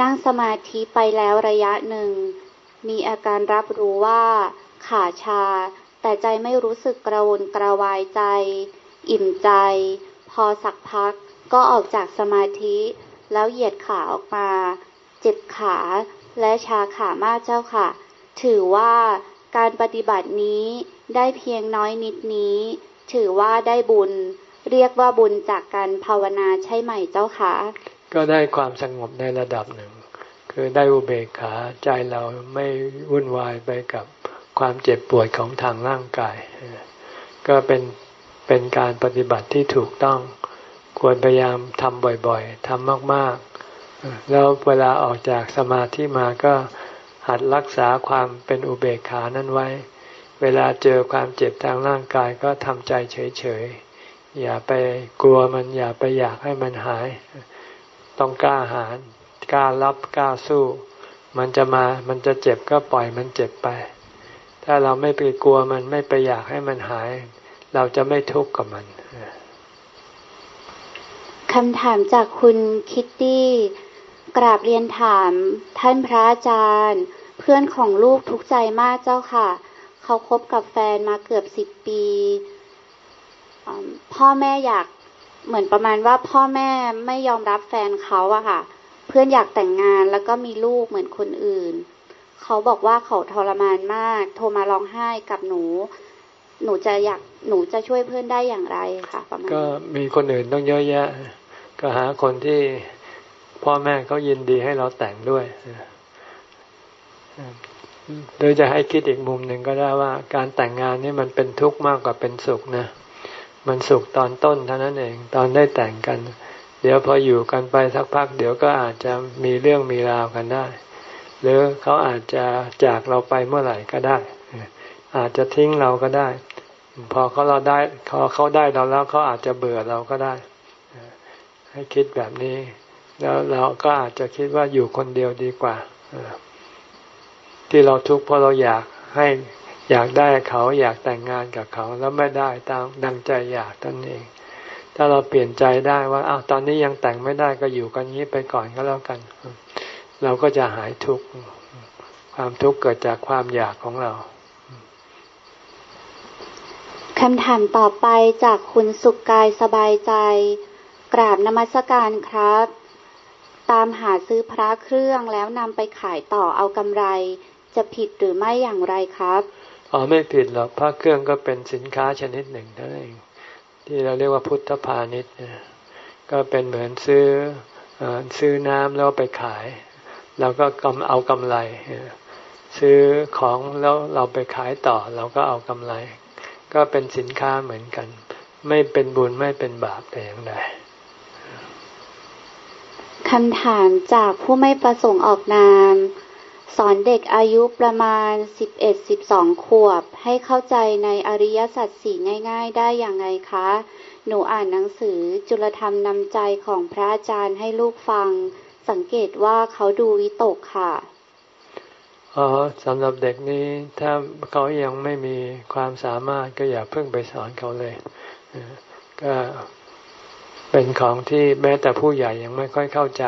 นั่งสมาธิไปแล้วระยะหนึ่ง มีอาการรับรู้ว่าขาชา แต่ใจไม่รู้สึกกระวนกระวายใจ อิ่มใจ พอสักพักก็ออกจากสมาธิ แล้วเหยียดขาออกมา เจ็บขาและชาขามากเจ้าค่ะ ถือว่าการปฏิบัตินี้ได้เพียงน้อยนิดนี้ ถือว่าได้บุญ เรียกว่าบุญจากการภาวนาใช่ไหมเจ้าค่ะก็ได้ความสงบในระดับหนึ่ง คือได้อุเบกขาใจเราไม่วุ่นวายไปกับ ความเจ็บปวดของทางร่างกาย ก็เป็นเป็นการปฏิบัติที่ถูกต้องควรพยายามทำบ่อยๆทำมากๆ แล้วเวลาออกจากสมาธิมาก็หัดรักษาความเป็นอุเบกขานั้นไว้ เวลาเจอความเจ็บทางร่างกายก็ทำใจเฉยๆ อย่าไปกลัวมันอย่าไปอยากให้มันหาย ต้องกล้าหาญกล้ารับกล้าสู้ มันจะมามันจะเจ็บก็ปล่อยมันเจ็บไป ถ้าเราไม่ไปกลัวมันไม่ไปอยากให้มันหาย เราจะไม่ทุกข์กับมันคำถามจากคุณคิตตี้กราบเรียนถาม ท่านพระอาจารย์ เพื่อนของลูกทุกใจมากเจ้าค่ะ เขาคบกับแฟนมาเกือบสิบปี พ่อแม่อยากเหมือนประมาณว่าพ่อแม่ไม่ยอมรับแฟนเขาอะค่ะ เพื่อนอยากแต่งงานแล้วก็มีลูกเหมือนคนอื่น เขาบอกว่าเขาทรมานมาก โทรมาร้องไห้กับหนู หนูจะอยากหนูจะช่วยเพื่อนได้อย่างไรคะประมาณก็มีคนอื่นต้องเยอะแยะ ก็หาคนที่พ่อแม่เขายินดีให้เราแต่งด้วยโดยจะให้คิดอีกมุมหนึ่งก็ได้ว่าการแต่งงานนี่มันเป็นทุกข์มากกว่าเป็นสุขนะ มันสุขตอนต้นเท่านั้นเอง ตอนได้แต่งกัน เดี๋ยวพออยู่กันไปสักพัก เดี๋ยวก็อาจจะมีเรื่องมีราวกันได้ หรือเขาอาจจะจากเราไปเมื่อไหร่ก็ได้ อาจจะทิ้งเราก็ได้ พอเขาเราได้เขาเขาได้เราแล้วเขาอาจจะเบื่อเราก็ได้ ให้คิดแบบนี้ แล้วเราก็อาจจะคิดว่าอยู่คนเดียวดีกว่าที่เราทุกข์เพราะเราอยากให้อยากได้เขาอยากแต่งงานกับเขาแล้วไม่ได้ตามดังใจอยากตนเอง ถ้าเราเปลี่ยนใจได้ว่าอ้าวตอนนี้ยังแต่งไม่ได้ก็อยู่กันนี้ไปก่อนก็แล้วกัน เราก็จะหายทุกข์ ความทุกข์เกิดจากความอยากของเราคำถามต่อไปจากคุณสุขกายสบายใจ กราบนมัสการครับ ตามหาซื้อพระเครื่องแล้วนำไปขายต่อเอากำไร จะผิดหรือไม่อย่างไรครับอ๋อไม่ผิดหรอกพระเครื่องก็เป็นสินค้าชนิดหนึ่งนั่นเองที่เราเรียกว่าพุทธพาณิชย์ก็เป็นเหมือนซื้อซื้อน้ำแล้วไปขาย เราก็กำเอากำไร ซื้อของแล้วเราไปขายต่อ เราก็เอากำไร ก็เป็นสินค้าเหมือนกัน ไม่เป็นบุญไม่เป็นบาปแต่อย่างใดคำถามจากผู้ไม่ประสงค์ออกนาม สอนเด็กอายุประมาณ 11-12 ขวบ ให้เข้าใจในอริยสัจสี่ง่าย ๆ ได้อย่างไงคะ หนูอ่านหนังสือจุลธรรมนำใจของพระอาจารย์ให้ลูกฟัง สังเกตว่าเขาดูวิตกค่ะอ๋อสำหรับเด็กนี้ถ้าเขายังไม่มีความสามารถก็อย่าเพิ่งไปสอนเขาเลย ก็เป็นของที่แม้แต่ผู้ใหญ่ยังไม่ค่อยเข้าใจ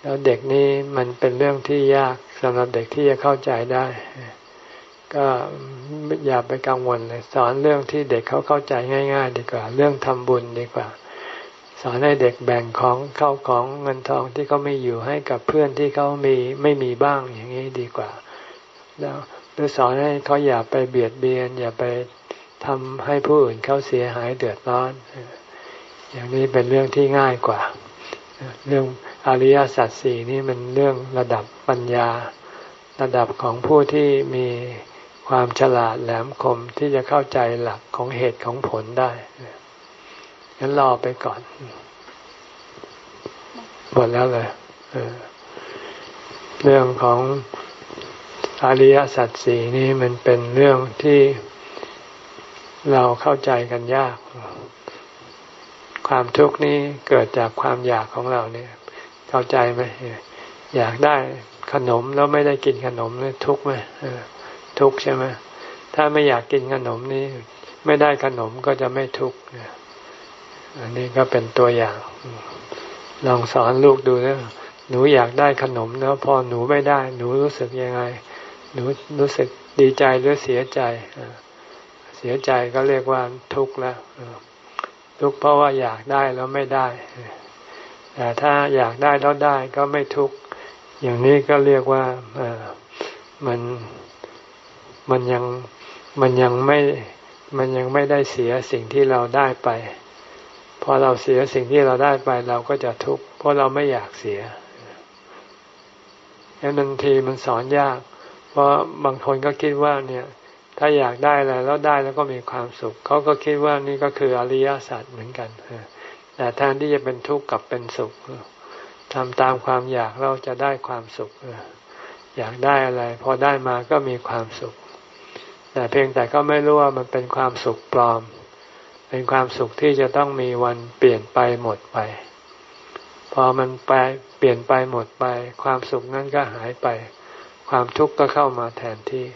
แล้วเด็กนี้มันเป็นเรื่องที่ยากสำหรับเด็กที่จะเข้าใจได้ ก็อย่าไปกังวลเลยสอนเรื่องที่เด็กเขาเข้าใจง่าย ๆ ดีกว่า เรื่องทำบุญดีกว่า สอนให้เด็กแบ่งของเข้าของเงินทองที่เขาไม่อยู่ให้กับเพื่อนที่เขามีไม่มีบ้างอย่างนี้ดีกว่า แล้วหรือสอนให้เขาอย่าไปเบียดเบียน อย่าไปทำให้ผู้อื่นเขาเสียหายเดือดร้อน อย่างนี้เป็นเรื่องที่ง่ายกว่า เรื่องอริยสัจสี่นี่มันเรื่องระดับปัญญา ระดับของผู้ที่มีความฉลาดแหลมคมที่จะเข้าใจหลักของเหตุของผลได้ งั้นรอไปก่อน หมดแล้วเลยเรื่องของอริยสัจสี่นี่มันเป็นเรื่องที่เราเข้าใจกันยาก ความทุกข์นี้เกิดจากความอยากของเราเนี่ย เข้าใจไหมอยากได้ขนมแล้วไม่ได้กินขนมนี่ทุกข์ไหมทุกข์ใช่ไหมถ้าไม่อยากกินขนมนี้ ไม่ได้ขนมก็จะไม่ทุกข์ อันนี้ก็เป็นตัวอย่าง ลองสอนลูกดูนะหนูอยากได้ขนมแล้วพอหนูไม่ได้ หนูรู้สึกยังไง หนูรู้สึกดีใจหรือเสียใจเสียใจก็เรียกว่าทุกข์แล้วทุกข์เพราะว่าอยากได้แล้วไม่ได้แต่ถ้าอยากได้แล้วได้ก็ไม่ทุกข์อย่างนี้ก็เรียกว่ามันมันยังมันยังไม่มันยังไม่ได้เสียสิ่งที่เราได้ไป พอเราเสียสิ่งที่เราได้ไปเราก็จะทุกข์เพราะเราไม่อยากเสียแล้วบางทีมันสอนยาก เพราะบางคนก็คิดว่าเนี่ย ถ้าอยากได้อะไรแล้วได้แล้วก็มีความสุข เขาก็คิดว่านี่ก็คืออริยสัจเหมือนกันแต่แทนที่จะเป็นทุกข์กับเป็นสุขทำตามความอยากเราจะได้ความสุขอยากได้อะไร พอได้มาก็มีความสุข แต่เพียงแต่ก็ไม่รู้ว่ามันเป็นความสุขปลอม เป็นความสุขที่จะต้องมีวันเปลี่ยนไปหมดไป พอมันไปเปลี่ยนไปหมดไป ความสุขนั้นก็หายไป ความทุกข์ก็เข้ามาแทนที่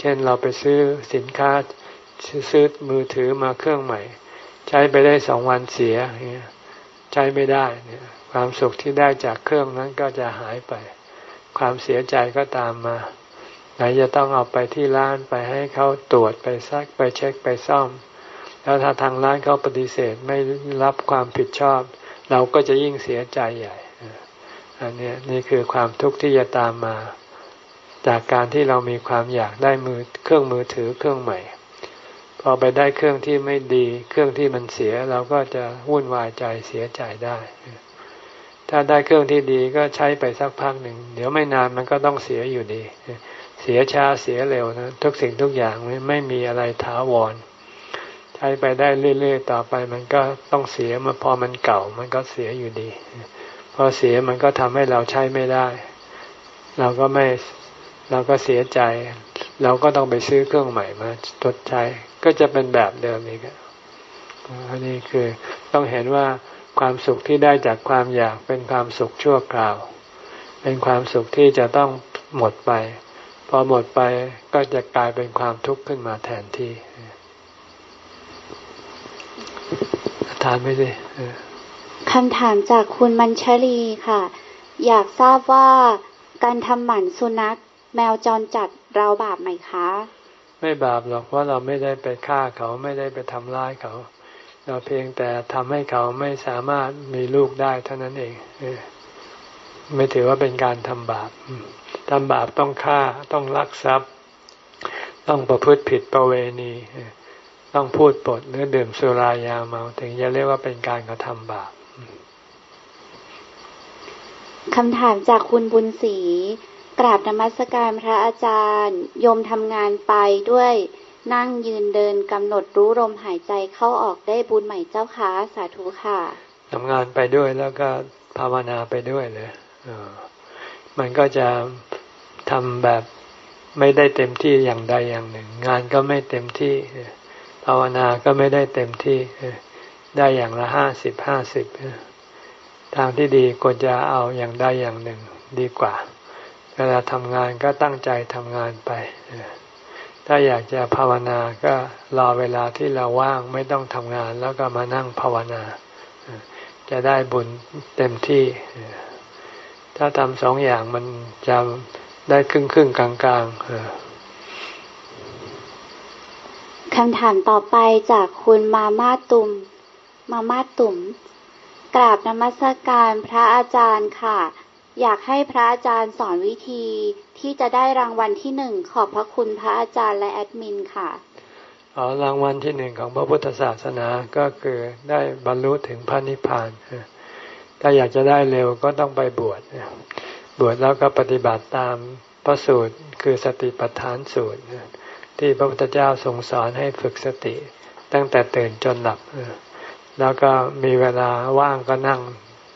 เช่นเราไปซื้อสินค้าซื้อมือถือมาเครื่องใหม่ ใช้ไปได้สองวันเสียใช้ไม่ได้เนี่ยความสุขที่ได้จากเครื่องนั้นก็จะหายไป ความเสียใจก็ตามมาไหนจะต้องเอาไปที่ร้านไปให้เขาตรวจไปซักไปเช็คไปซ่อม แล้วถ้าทางร้านเขาปฏิเสธไม่รับความผิดชอบ เราก็จะยิ่งเสียใจใหญ่ อันนี้นี่คือความทุกข์ที่จะตามมา จากการที่เรามีความอยากได้มือเครื่องมือถือเครื่องใหม่ พอไปได้เครื่องที่ไม่ดี เครื่องที่มันเสียเราก็จะวุ่นวายใจเสียใจได้ ถ้าได้เครื่องที่ดีก็ใช้ไปสักพักหนึ่ง เดี๋ยวไม่นานมันก็ต้องเสียอยู่ดี เสียช้าเสียเร็วนะทุกสิ่งทุกอย่างไม่ไม่มีอะไรถาวร ใช้ไปได้เรื่อยๆต่อไป มันก็ต้องเสียมาพอมันเก่า มันก็เสียอยู่ดี พอเสียมันก็ทำให้เราใช้ไม่ได้ เราก็ไม่เราก็เสียใจ เราก็ต้องไปซื้อเครื่องใหม่มาทดใช้ก็จะเป็นแบบเดิมอีกอันนี้คือต้องเห็นว่าความสุขที่ได้จากความอยากเป็นความสุขชั่วคราว เป็นความสุขที่จะต้องหมดไป พอหมดไปก็จะกลายเป็นความทุกข์ขึ้นมาแทนที่ ทานไม่ได้คำถามจากคุณมัญชลีค่ะ อยากทราบว่าการทำหมันสุนัขแมวจรจัดเราบาปไหมคะ ไม่บาปหรอกเพราะเราไม่ได้ไปฆ่าเขาไม่ได้ไปทำร้ายเขา เราเพียงแต่ทำให้เขาไม่สามารถมีลูกได้เท่านั้นเองไม่ถือว่าเป็นการทำบาปทำบาปต้องฆ่าต้องลักทรัพย์ ต้องประพฤติผิดประเวณี ต้องพูดปดหรือดื่มสุรายาเมาถึงจะเรียกว่าเป็นการกระทำบาปคำถามจากคุณบุญศรีกราบนมัสการพระอาจารย์โยมทำงานไปด้วย นั่งยืนเดินกำหนดรู้ลมหายใจเข้าออกได้บุญใหม่เจ้าค่ะสาธุค่ะทำงานไปด้วยแล้วก็ภาวนาไปด้วยเลยมันก็จะทำแบบไม่ได้เต็มที่อย่างใดอย่างหนึ่ง งานก็ไม่เต็มที่ ภาวนาก็ไม่ได้เต็มที่ได้อย่างละห้าสิบห้าสิบทางที่ดีก็จะเอาอย่างใดอย่างหนึ่งดีกว่า เวลาทำงานก็ตั้งใจทำงานไป ถ้าอยากจะภาวนาก็รอเวลาที่เราว่างไม่ต้องทำงาน แล้วก็มานั่งภาวนา จะได้บุญเต็มที่ ถ้าทำสองอย่างมันจะได้ครึ่งครึ่งกลางกลาง คำถามต่อไปจากคุณมาม่าตุมมาม่าตุมกราบนมัสการพระอาจารย์ค่ะ อยากให้พระอาจารย์สอนวิธีที่จะได้รางวัลที่หนึ่งขอบพระคุณพระอาจารย์และแอดมินค่ะอ๋อรางวัลที่หนึ่งของพระพุทธศาสนาก็คือได้บรรลุถึงพระนิพพาน ถ้าอยากจะได้เร็วก็ต้องไปบวช บวชแล้วก็ปฏิบัติตามพระสูตรคือสติปัฏฐานสูตร ที่พระพุทธเจ้าทรงสอนให้ฝึกสติ ตั้งแต่ตื่นจนหลับแล้วก็มีเวลาว่างก็นั่ง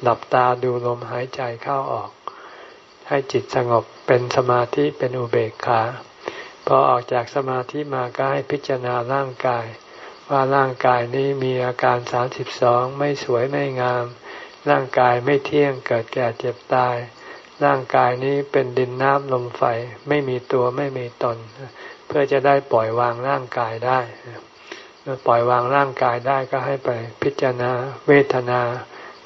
หลับตาดูลมหายใจเข้าออก ให้จิตสงบเป็นสมาธิเป็นอุเบกขาพอออกจากสมาธิมาก็ให้พิจารณาร่างกาย ว่าร่างกายนี้มีอาการสามสิบสองไม่สวยไม่งาม ร่างกายไม่เที่ยงเกิดแก่เจ็บตาย ร่างกายนี้เป็นดินน้ำลมไฟไม่มีตัวไม่มีตน เพื่อจะได้ปล่อยวางร่างกายได้เมื่อปล่อยวางร่างกายได้ก็ให้ไปพิจารณาเวทนา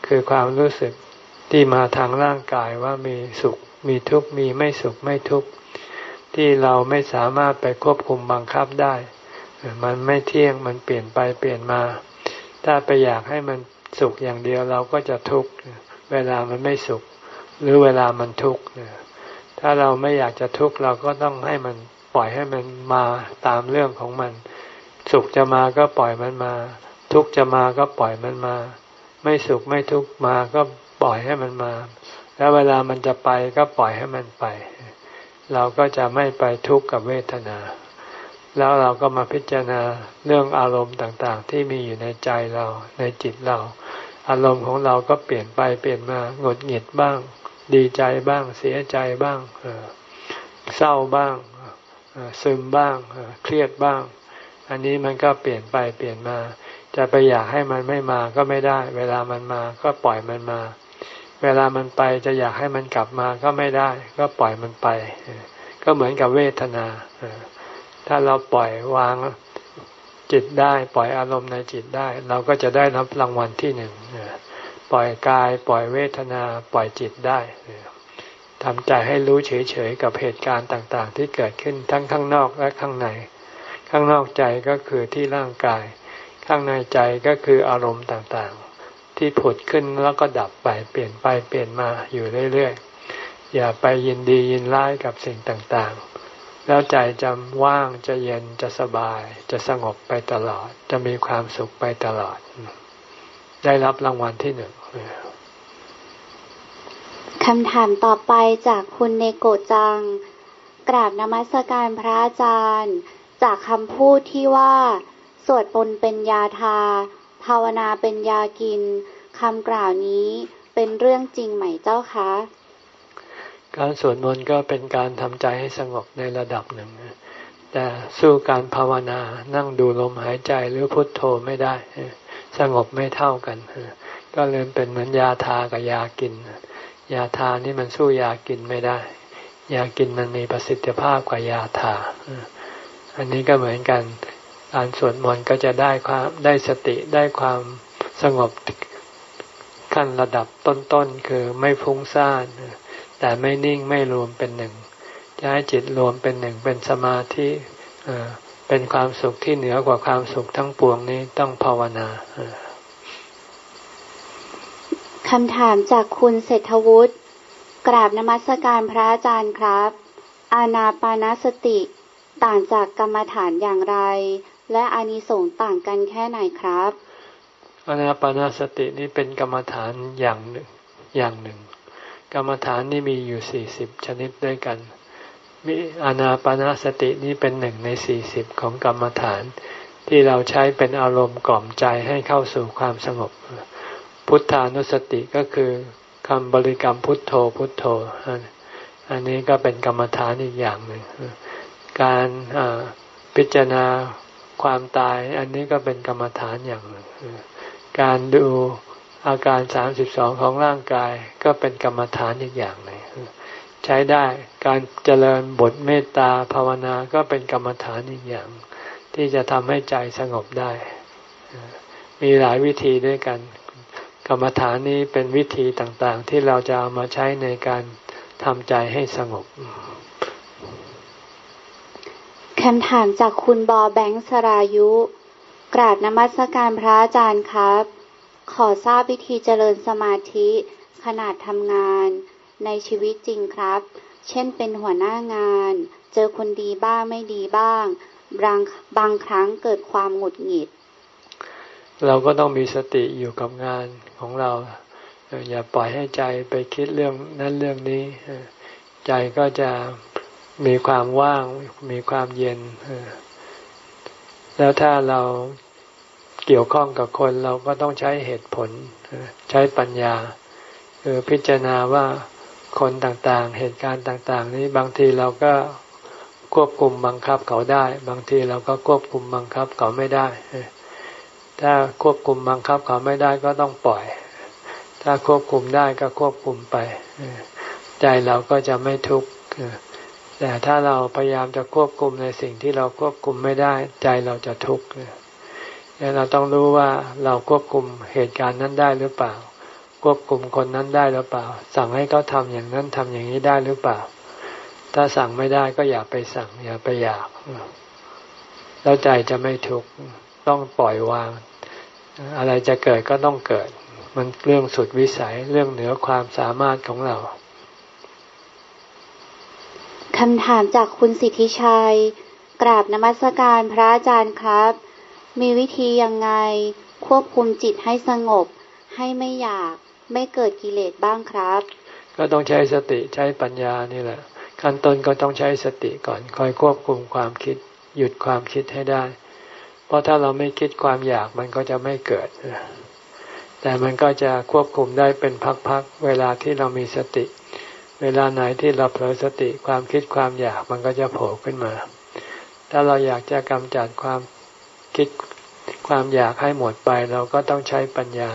คือความรู้สึกที่มาทางร่างกายว่ามีสุขมีทุกข์มีไม่สุขไม่ทุกข์ที่เราไม่สามารถไปควบคุมบังคับได้ มันไม่เที่ยงมันเปลี่ยนไปเปลี่ยนมา ถ้าไปอยากให้มันสุขอย่างเดียวเราก็จะทุกข์เวลามันไม่สุข หรือเวลามันทุกข์ถ้าเราไม่อยากจะทุกข์เราก็ต้องให้มัน ปล่อยให้มันมาตามเรื่องของมัน สุขจะมาก็ปล่อยมันมา ทุกข์จะมาก็ปล่อยมันมา ไม่สุขไม่ทุกข์มาก็ปล่อยให้มันมา แล้วเวลามันจะไปก็ปล่อยให้มันไป เราก็จะไม่ไปทุกข์กับเวทนา แล้วเราก็มาพิจารณาเรื่องอารมณ์ต่างๆ ที่มีอยู่ในใจเราในจิตเรา อารมณ์ของเราก็เปลี่ยนไปเปลี่ยนมาหงุดหงิดบ้าง ดีใจบ้างเสียใจบ้างเศร้าบ้าง ซึมบ้างเครียดบ้าง อันนี้มันก็เปลี่ยนไปเปลี่ยนมา จะไปอยากให้มันไม่มาก็ไม่ได้ เวลามันมาก็ปล่อยมันมา เวลามันไปจะอยากให้มันกลับมาก็ไม่ได้ ก็ปล่อยมันไป ก็เหมือนกับเวทนา ถ้าเราปล่อยวางจิตได้ ปล่อยอารมณ์ในจิตได้ เราก็จะได้รับรางวัลที่หนึ่งปล่อยกาย ปล่อยเวทนา ปล่อยจิตได้ ทำใจให้รู้เฉยๆกับเหตุการณ์ต่างๆ ที่เกิดขึ้นทั้งข้างนอกและข้างใน ข้างนอกใจก็คือที่ร่างกาย ข้างในใจก็คืออารมณ์ต่างๆ ที่ผุดขึ้นแล้วก็ดับไปเปลี่ยนไปเปลี่ยนมาอยู่เรื่อยๆ อย่าไปยินดียินร้ายกับสิ่งต่างๆ แล้วใจจะว่างจะเย็นจะสบาย จะสงบไปตลอด จะมีความสุขไปตลอด ได้รับรางวัลที่หนึ่ง คำถามต่อไปจากคุณเนโกจัง กราบนมัสการพระอาจารย์ จากคำพูดที่ว่า สวดปนเป็นยาทา ภาวนาเป็นยากินคำกล่าวนี้เป็นเรื่องจริงไหมเจ้าคะ การสวดมนต์ก็เป็นการทำใจให้สงบในระดับหนึ่ง แต่สู้การภาวนานั่งดูลมหายใจหรือพุทโธไม่ได้ สงบไม่เท่ากัน ก็เลยเป็นเหมือนยาทากับยากิน ยาทานี่มันสู้ยากินไม่ได้ ยากินมันมีประสิทธิภาพกว่ายาทา อันนี้ก็เหมือนกัน การสวดมนต์ก็จะได้ความได้สติได้ความสงบขั้นระดับต้นๆคือไม่ฟุ้งซ่านแต่ไม่นิ่งไม่รวมเป็นหนึ่งจะให้จิตรวมเป็นหนึ่งเป็นสมาธิเป็นความสุขที่เหนือกว่าความสุขทั้งปวงนี้ต้องภาวนา คำถามจากคุณเศรษฐวุฒิกราบนมัสการพระอาจารย์ครับ อาณาปานสติ ต่างจากกรรมฐานอย่างไร และอานิสงส์ต่างกันแค่ไหนครับ อานาปานาสตินี้เป็นกรรมฐานอย่างหนึ่งอย่างหนึ่ง กรรมฐานนี่มีอยู่สี่สิบชนิดด้วยกัน มีอานาปานาสตินี้เป็นหนึ่งในสี่สิบของกรรมฐาน ที่เราใช้เป็นอารมณ์กล่อมใจให้เข้าสู่ความสงบ พุทธานุสติก็คือคำบริกรรมพุทโธพุทโธ อันนี้ก็เป็นกรรมฐานอีกอย่างหนึ่ง การพิจารณาความตาย อันนี้ก็เป็นกรรมฐานอย่างหนึ่ง การดูอาการสามสิบสองของร่างกายก็เป็นกรรมฐานอีกอย่างหนึ่งใช้ได้การเจริญบทเมตตาภาวนาก็เป็นกรรมฐานอีกอย่าง ที่จะทำให้ใจสงบได้ มีหลายวิธีด้วยกัน กรรมฐานนี้เป็นวิธีต่างๆ ที่เราจะเอามาใช้ในการทำใจให้สงบคำถามจากคุณบอแบงค์สรายุ กราบนมัสการพระอาจารย์ครับ ขอทราบวิธีเจริญสมาธิขนาดทำงานในชีวิตจริงครับ เช่นเป็นหัวหน้างาน เจอคนดีบ้างไม่ดีบ้าง บางบางครั้งเกิดความหงุดหงิด เราก็ต้องมีสติอยู่กับงานของเรา อย่าปล่อยให้ใจไปคิดเรื่องนั้นเรื่องนี้ ใจก็จะมีความว่าง มีความเย็น แล้วถ้าเราเกี่ยวข้องกับคนเราก็ต้องใช้เหตุผล ใช้ปัญญาคือพิจารณาว่าคนต่างๆ เหตุการณ์ต่างๆ นี้บางทีเราก็ควบคุมบังคับเขาได้ บางทีเราก็ควบคุมบังคับเขาไม่ได้ ถ้าควบคุมบังคับเขาไม่ได้ก็ต้องปล่อย ถ้าควบคุมได้ก็ควบคุมไป ใจเราก็จะไม่ทุกข์แต่ถ้าเราพยายามจะควบคุมในสิ่งที่เราควบคุมไม่ได้ ใจเราจะทุกข์เราต้องรู้ว่าเราควบคุมเหตุการณ์นั้นได้หรือเปล่า ควบคุมคนนั้นได้หรือเปล่า สั่งให้เขาทำอย่างนั้นทำอย่างนี้ได้หรือเปล่า ถ้าสั่งไม่ได้ก็อย่าไปสั่งอย่าไปอยากแล้วใจจะไม่ทุกข์ ต้องปล่อยวาง อะไรจะเกิดก็ต้องเกิด มันเรื่องสุดวิสัยเรื่องเหนือความสามารถของเราคำถามจากคุณสิทธิชัย กราบนมัสการพระอาจารย์ครับ มีวิธียังไงควบคุมจิตให้สงบ ให้ไม่อยากไม่เกิดกิเลสบ้างครับ ก็ต้องใช้สติใช้ปัญญานี่แหละขขั้นต้นก็ต้องใช้สติก่อนคอยควบคุมความคิด หยุดความคิดให้ได้ เพราะถ้าเราไม่คิดความอยากมันก็จะไม่เกิด แต่มันก็จะควบคุมได้เป็นพักๆ เวลาที่เรามีสติ เวลาไหนที่เราเผลอสติความคิดความอยากมันก็จะโผล่ขึ้นมา ถ้าเราอยากจะกำจัดความคิดความอยากให้หมดไปเราก็ต้องใช้ปัญญา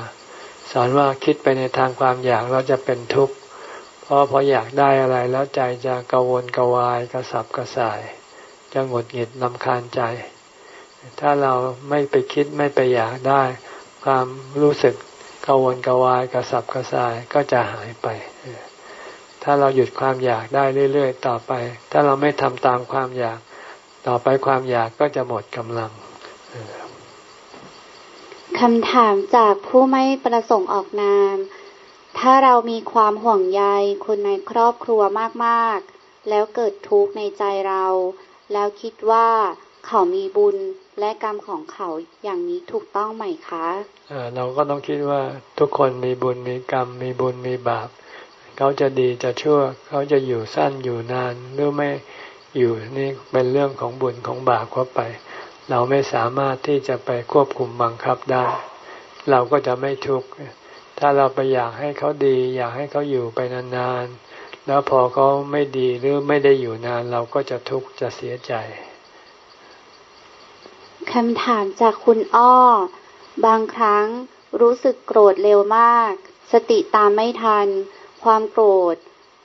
สอนว่าคิดไปในทางความอยากเราจะเป็นทุกข์พราะพออยากได้อะไรแล้วใจจะกังวลกวายกระสับกระส่ายจะหงุดหงิดลำคาญใจ ถ้าเราไม่ไปคิดไม่ไปอยากได้ ความรู้สึกกังวลกวายกระสับกระส่ายก็จะหายไป ถ้าเราหยุดความอยากได้เรื่อย ๆ ต่อไป ถ้าเราไม่ทำตามความอยาก ต่อไปความอยากก็จะหมดกำลังคำถามจากผู้ไม่ประสงค์ออกนาม ถ้าเรามีความห่วงใยคนในครอบครัวมากๆ แล้วเกิดทุกข์ในใจเรา แล้วคิดว่าเขามีบุญ และกรรมของเขาอย่างนี้ถูกต้องไหมคะเราก็ต้องคิดว่าทุกคนมีบุญมีกรรม มีบุญมีบาป เขาจะดีจะชั่ว เขาจะอยู่สั้นอยู่นานหรือไม่อยู่นี่เป็นเรื่องของบุญของบาปเข้าไป เราไม่สามารถที่จะไปควบคุมบังคับได้ เราก็จะไม่ทุกข์ถ้าเราไปอยากให้เขาดี อยากให้เขาอยู่ไปนานๆแล้วพอเขาไม่ดีหรือไม่ได้อยู่นาน เราก็จะทุกข์จะเสียใจ คำถามจากคุณอ้อ บางครั้งรู้สึกโกรธเร็วมาก สติตามไม่ทัน ความโกรธ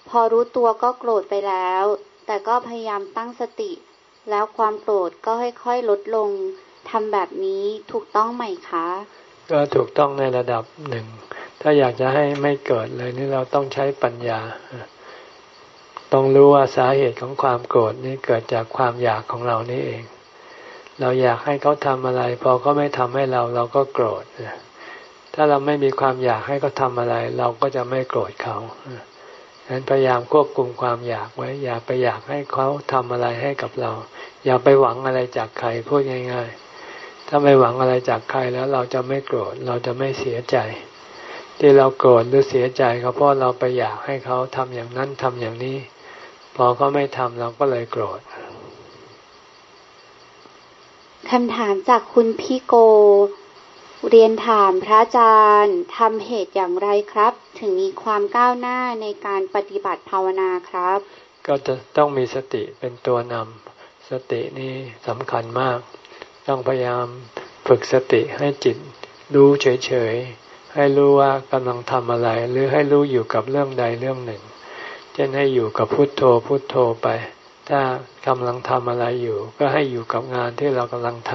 พอรู้ตัวก็โกรธไปแล้ว แต่ก็พยายามตั้งสติ แล้วความโกรธก็ค่อยๆลดลงทำแบบนี้ถูกต้องไหมคะ ก็ถูกต้องในระดับหนึ่ง ถ้าอยากจะให้ไม่เกิดเลยนี่เราต้องใช้ปัญญา ต้องรู้ว่าสาเหตุของความโกรธนี่เกิดจากความอยากของเรานี่เอง เราอยากให้เขาทำอะไร พอเขาไม่ทำให้เราเราก็โกรธถ้าเราไม่มีความอยากให้เขาทาอะไร เราก็จะไม่โกรธเขาฉะนั้นพยายามควบคุมความอยากไว้ อย่าไปอยากให้เขาทำอะไรให้กับเรา อย่าไปหวังอะไรจากใครพูดง่าย ๆ ถ้าไม่หวังอะไรจากใครแล้วเราจะไม่โกรธเราจะไม่เสียใจ ที่เราโกรธหรือเสียใจเขาเพราะเราไปอยากให้เขาทำอย่างนั้นทำอย่างนี้ พอเขาไม่ทำเราก็เลยโกรธ คำถามจากคุณพี่โก เรียนถามพระอาจารย์ทำเหตุอย่างไรครับ ถึงมีความก้าวหน้าในการปฏิบัติภาวนาครับ ก็จะต้องมีสติเป็นตัวนำสตินี่สำคัญมาก ต้องพยายามฝึกสติให้จิตรู้เฉยๆ ให้รู้ว่ากำลังทำอะไร หรือให้รู้อยู่กับเรื่องใดเรื่องหนึ่ง เช่นให้อยู่กับพุทโธพุทโธไป ถ้ากำลังทำอะไรอยู่ ก็ให้อยู่กับงานที่เรากำลังท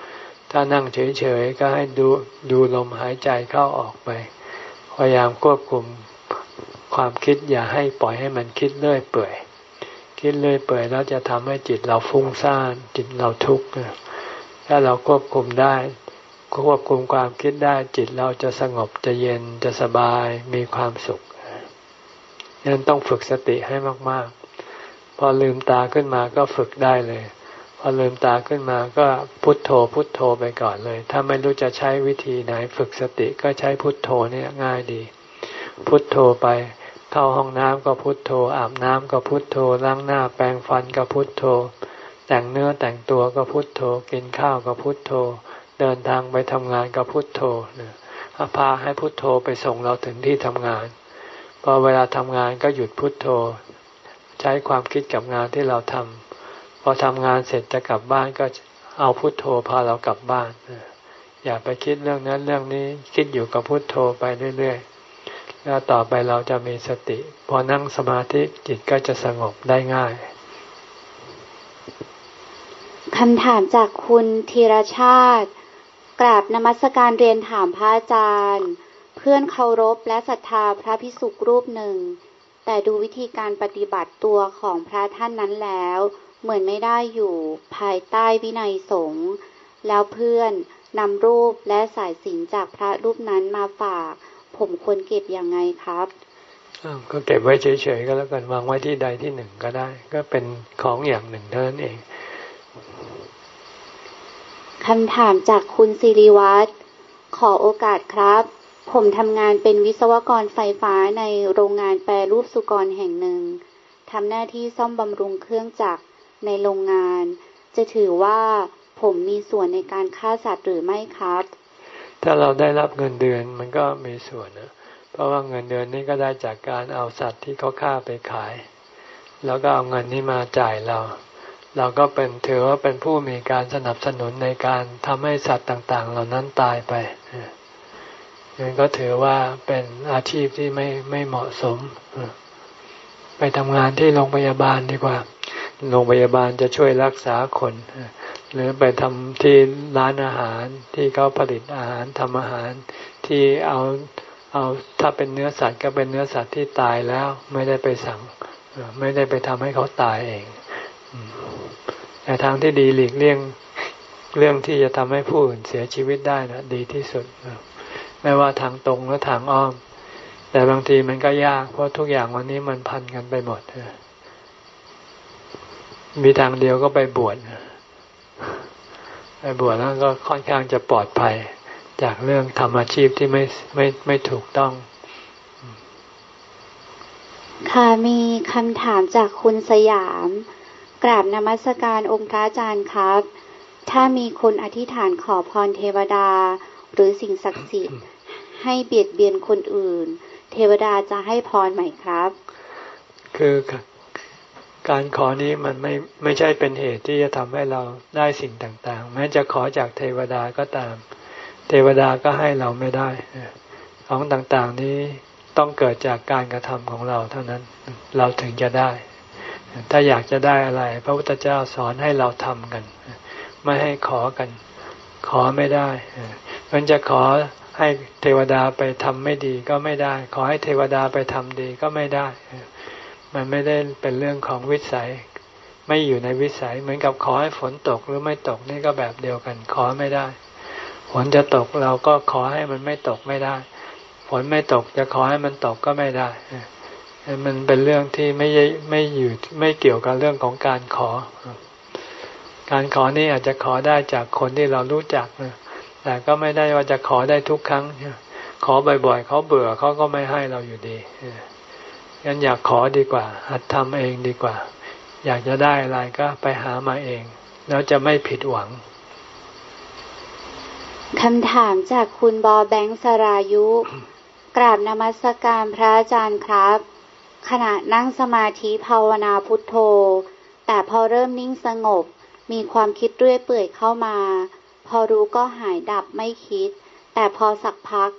ำถ้านั่งเฉยๆก็ให้ดูดูลมหายใจเข้าออกไป พยายามควบคุมความคิดอย่าให้ปล่อยให้มันคิดเลื่อยเปื่อย คิดเลื่อยเปื่อยแล้วจะทำให้จิตเราฟุ้งซ่านจิตเราทุกข์ถ้าเราควบคุมได้ ควบคุมความคิดได้จิตเราจะสงบจะเย็นจะสบายมีความสุขนั้นต้องฝึกสติให้มาก ๆ พอลืมตาขึ้นมาก็ฝึกได้เลย พอลืมตาขึ้นมาก็พุทโธพุทโธไปก่อนเลย ถ้าไม่รู้จะใช้วิธีไหนฝึกสติก็ใช้พุทโธเนี่ยง่ายดี พุทโธไป เข้าห้องน้ำก็พุทโธ อาบน้ำก็พุทโธล้างหน้าแปรงฟันก็พุทโธ แต่งเนื้อแต่งตัวก็พุทโธ กินข้าวก็พุทโธ เดินทางไปทำงานกับพุทโธนะพาให้พุทโธไปส่งเราถึงที่ทำงานพอเวลาทำงานก็หยุดพุทโธ ใช้ความคิดกับงานที่เราทำพอทำงานเสร็จจะกลับบ้านก็เอาพุทโธพาเรากลับบ้านอย่าไปคิดเรื่องนั้นเรื่องนี้คิดอยู่กับพุทโธไปเรื่อยๆแล้วต่อไปเราจะมีสติ พอนั่งสมาธิจิตก็จะสงบได้ง่ายคำถามจากคุณธีรชาติ กราบนมัสการเรียนถามพระอาจารย์ เพื่อนเคารพและศรัทธาพระพิสุกรูปหนึ่ง แต่ดูวิธีการปฏิบัติตัวของพระท่านนั้นแล้ว เหมือนไม่ได้อยู่ภายใต้วินัยสงฆ์แล้วเพื่อนนำรูปและสายสินจากพระรูปนั้นมาฝาก ผมควรเก็บยังไงครับก็เก็บไว้เฉยๆก็แล้วกันวางไว้ที่ใดที่หนึ่งก็ได้ ก็เป็นของอย่างหนึ่งเท่านั้นเองคำถามจากคุณสิริวัตรขอโอกาสครับ ผมทำงานเป็นวิศวกรไฟฟ้าในโรงงานแปรรูปสุกรแห่งหนึ่ง ทำหน้าที่ซ่อมบำรุงเครื่องจักรในโรงงาน จะถือว่าผมมีส่วนในการฆ่าสัตว์หรือไม่ครับ ถ้าเราได้รับเงินเดือนมันก็มีส่วนนะ เพราะว่าเงินเดือนนี้ก็ได้จากการเอาสัตว์ที่เขาฆ่าไปขาย แล้วก็เอาเงินนี้มาจ่ายเรา เราก็เป็นถือว่าเป็นผู้มีการสนับสนุนในการทำให้สัตว์ต่างๆ เหล่านั้นตายไป ก็ถือว่าเป็นอาชีพที่ไม่ไม่เหมาะสม ไปทำงานที่โรงพยาบาลดีกว่า โรงพยาบาลจะช่วยรักษาคน หรือไปทำที่ร้านอาหารที่เขาผลิตอาหารทำอาหารที่เอาเอาถ้าเป็นเนื้อสัตว์ก็เป็นเนื้อสัตว์ที่ตายแล้ว ไม่ได้ไปสั่งไม่ได้ไปทำให้เขาตายเองแต่ทางที่ดีหลีกเลี่ยงเรื่องที่จะทำให้ผู้อื่นเสียชีวิตได้นะดีที่สุด ไม่ว่าทางตรงหรือทางอ้อม แต่บางทีมันก็ยาก เพราะทุกอย่างวันนี้มันพันกันไปหมดมีทางเดียวก็ไปบวชไปบวชแล้วก็ค่อนข้างจะปลอดภัย จากเรื่องทำอาชีพที่ไม่ไม่ไม่ถูกต้อง ค่ะมีคำถามจากคุณสยาม กราบนมัสการองค์พระอาจารย์ครับ ถ้ามีคนอธิษฐานขอพรเทวดา หรือสิ่งศักดิ์สิทธิ์ ให้เบียดเบียนคนอื่น เทวดาจะให้พรไหมครับ คือการขอนี้มันไม่ไม่ใช่เป็นเหตุที่จะทำให้เราได้สิ่งต่างๆ แม้จะขอจากเทวดาก็ตาม เทวดาก็ให้เราไม่ได้ ของต่างๆนี้ต้องเกิดจากการกระทำของเราเท่านั้นเราถึงจะได้ ถ้าอยากจะได้อะไร พระพุทธเจ้าสอนให้เราทำกัน ไม่ให้ขอกัน ขอไม่ได้มันจะขอ ให้เทวดาไปทำไม่ดีก็ไม่ได้ ขอให้เทวดาไปทำดีก็ไม่ได้ มันไม่ได้เป็นเรื่องของวิสัย ไม่อยู่ในวิสัย เหมือนกับขอให้ฝนตกหรือไม่ตกนี่ก็แบบเดียวกัน ขอไม่ได้ ฝนจะตกเราก็ขอให้มันไม่ตกไม่ได้ ฝนไม่ตกจะขอให้มันตกก็ไม่ได้มันเป็นเรื่องที่ไม่ไม่อยู่ไม่เกี่ยวกับเรื่องของการขอ การขอนี่อาจจะขอได้จากคนที่เรารู้จักนะ แต่ก็ไม่ได้ว่าจะขอได้ทุกครั้ง ขอบ่อยๆเขาเบื่อเขาก็ไม่ให้เราอยู่ดีงั้นอยากขอดีกว่า หัดทำเองดีกว่า อยากจะได้อะไรก็ไปหามาเอง แล้วจะไม่ผิดหวังคำถามจากคุณบอแบงค์สรายุ กราบนมัสการพระอาจารย์ครับ ขณะนั่งสมาธิภาวนาพุทโธ แต่พอเริ่มนิ่งสงบ มีความคิดเรื่อยเปื่อยเข้ามา พอรู้ก็หายดับไม่คิด แต่พอสักพัก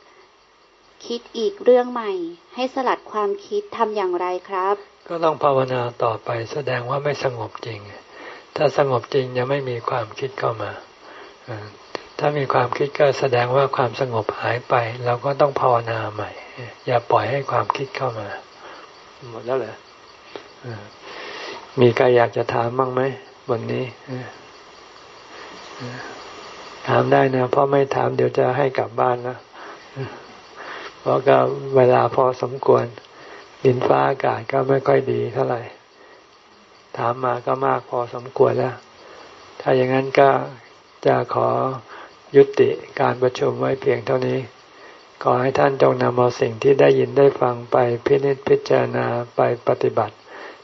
คิดอีกเรื่องใหม่ ให้สลัดความคิดทำอย่างไรครับ ก็ต้องภาวนาต่อไปแสดงว่าไม่สงบจริง ถ้าสงบจริงยังไม่มีความคิดเข้ามาถ้ามีความคิดก็แสดงว่าความสงบหายไปเราก็ต้องภาวนาใหม่ อย่าปล่อยให้ความคิดเข้ามา หมดแล้วเหรอมีใครอยากจะถามบ้างไหมวันนี้ ถามได้นะเพราะไม่ถามเดี๋ยวจะให้กลับบ้านนะเพราะก็เวลาพอสมควร ดินฟ้าอากาศก็ไม่ค่อยดีเท่าไหร่ ถามมาก็มากพอสมควรแล้ว ถ้าอย่างนั้นก็จะขอยุติการประชุมไว้เพียงเท่านี้ ขอให้ท่านจงนำเอาสิ่งที่ได้ยินได้ฟังไปพินิจพิจารณาไปปฏิบัติ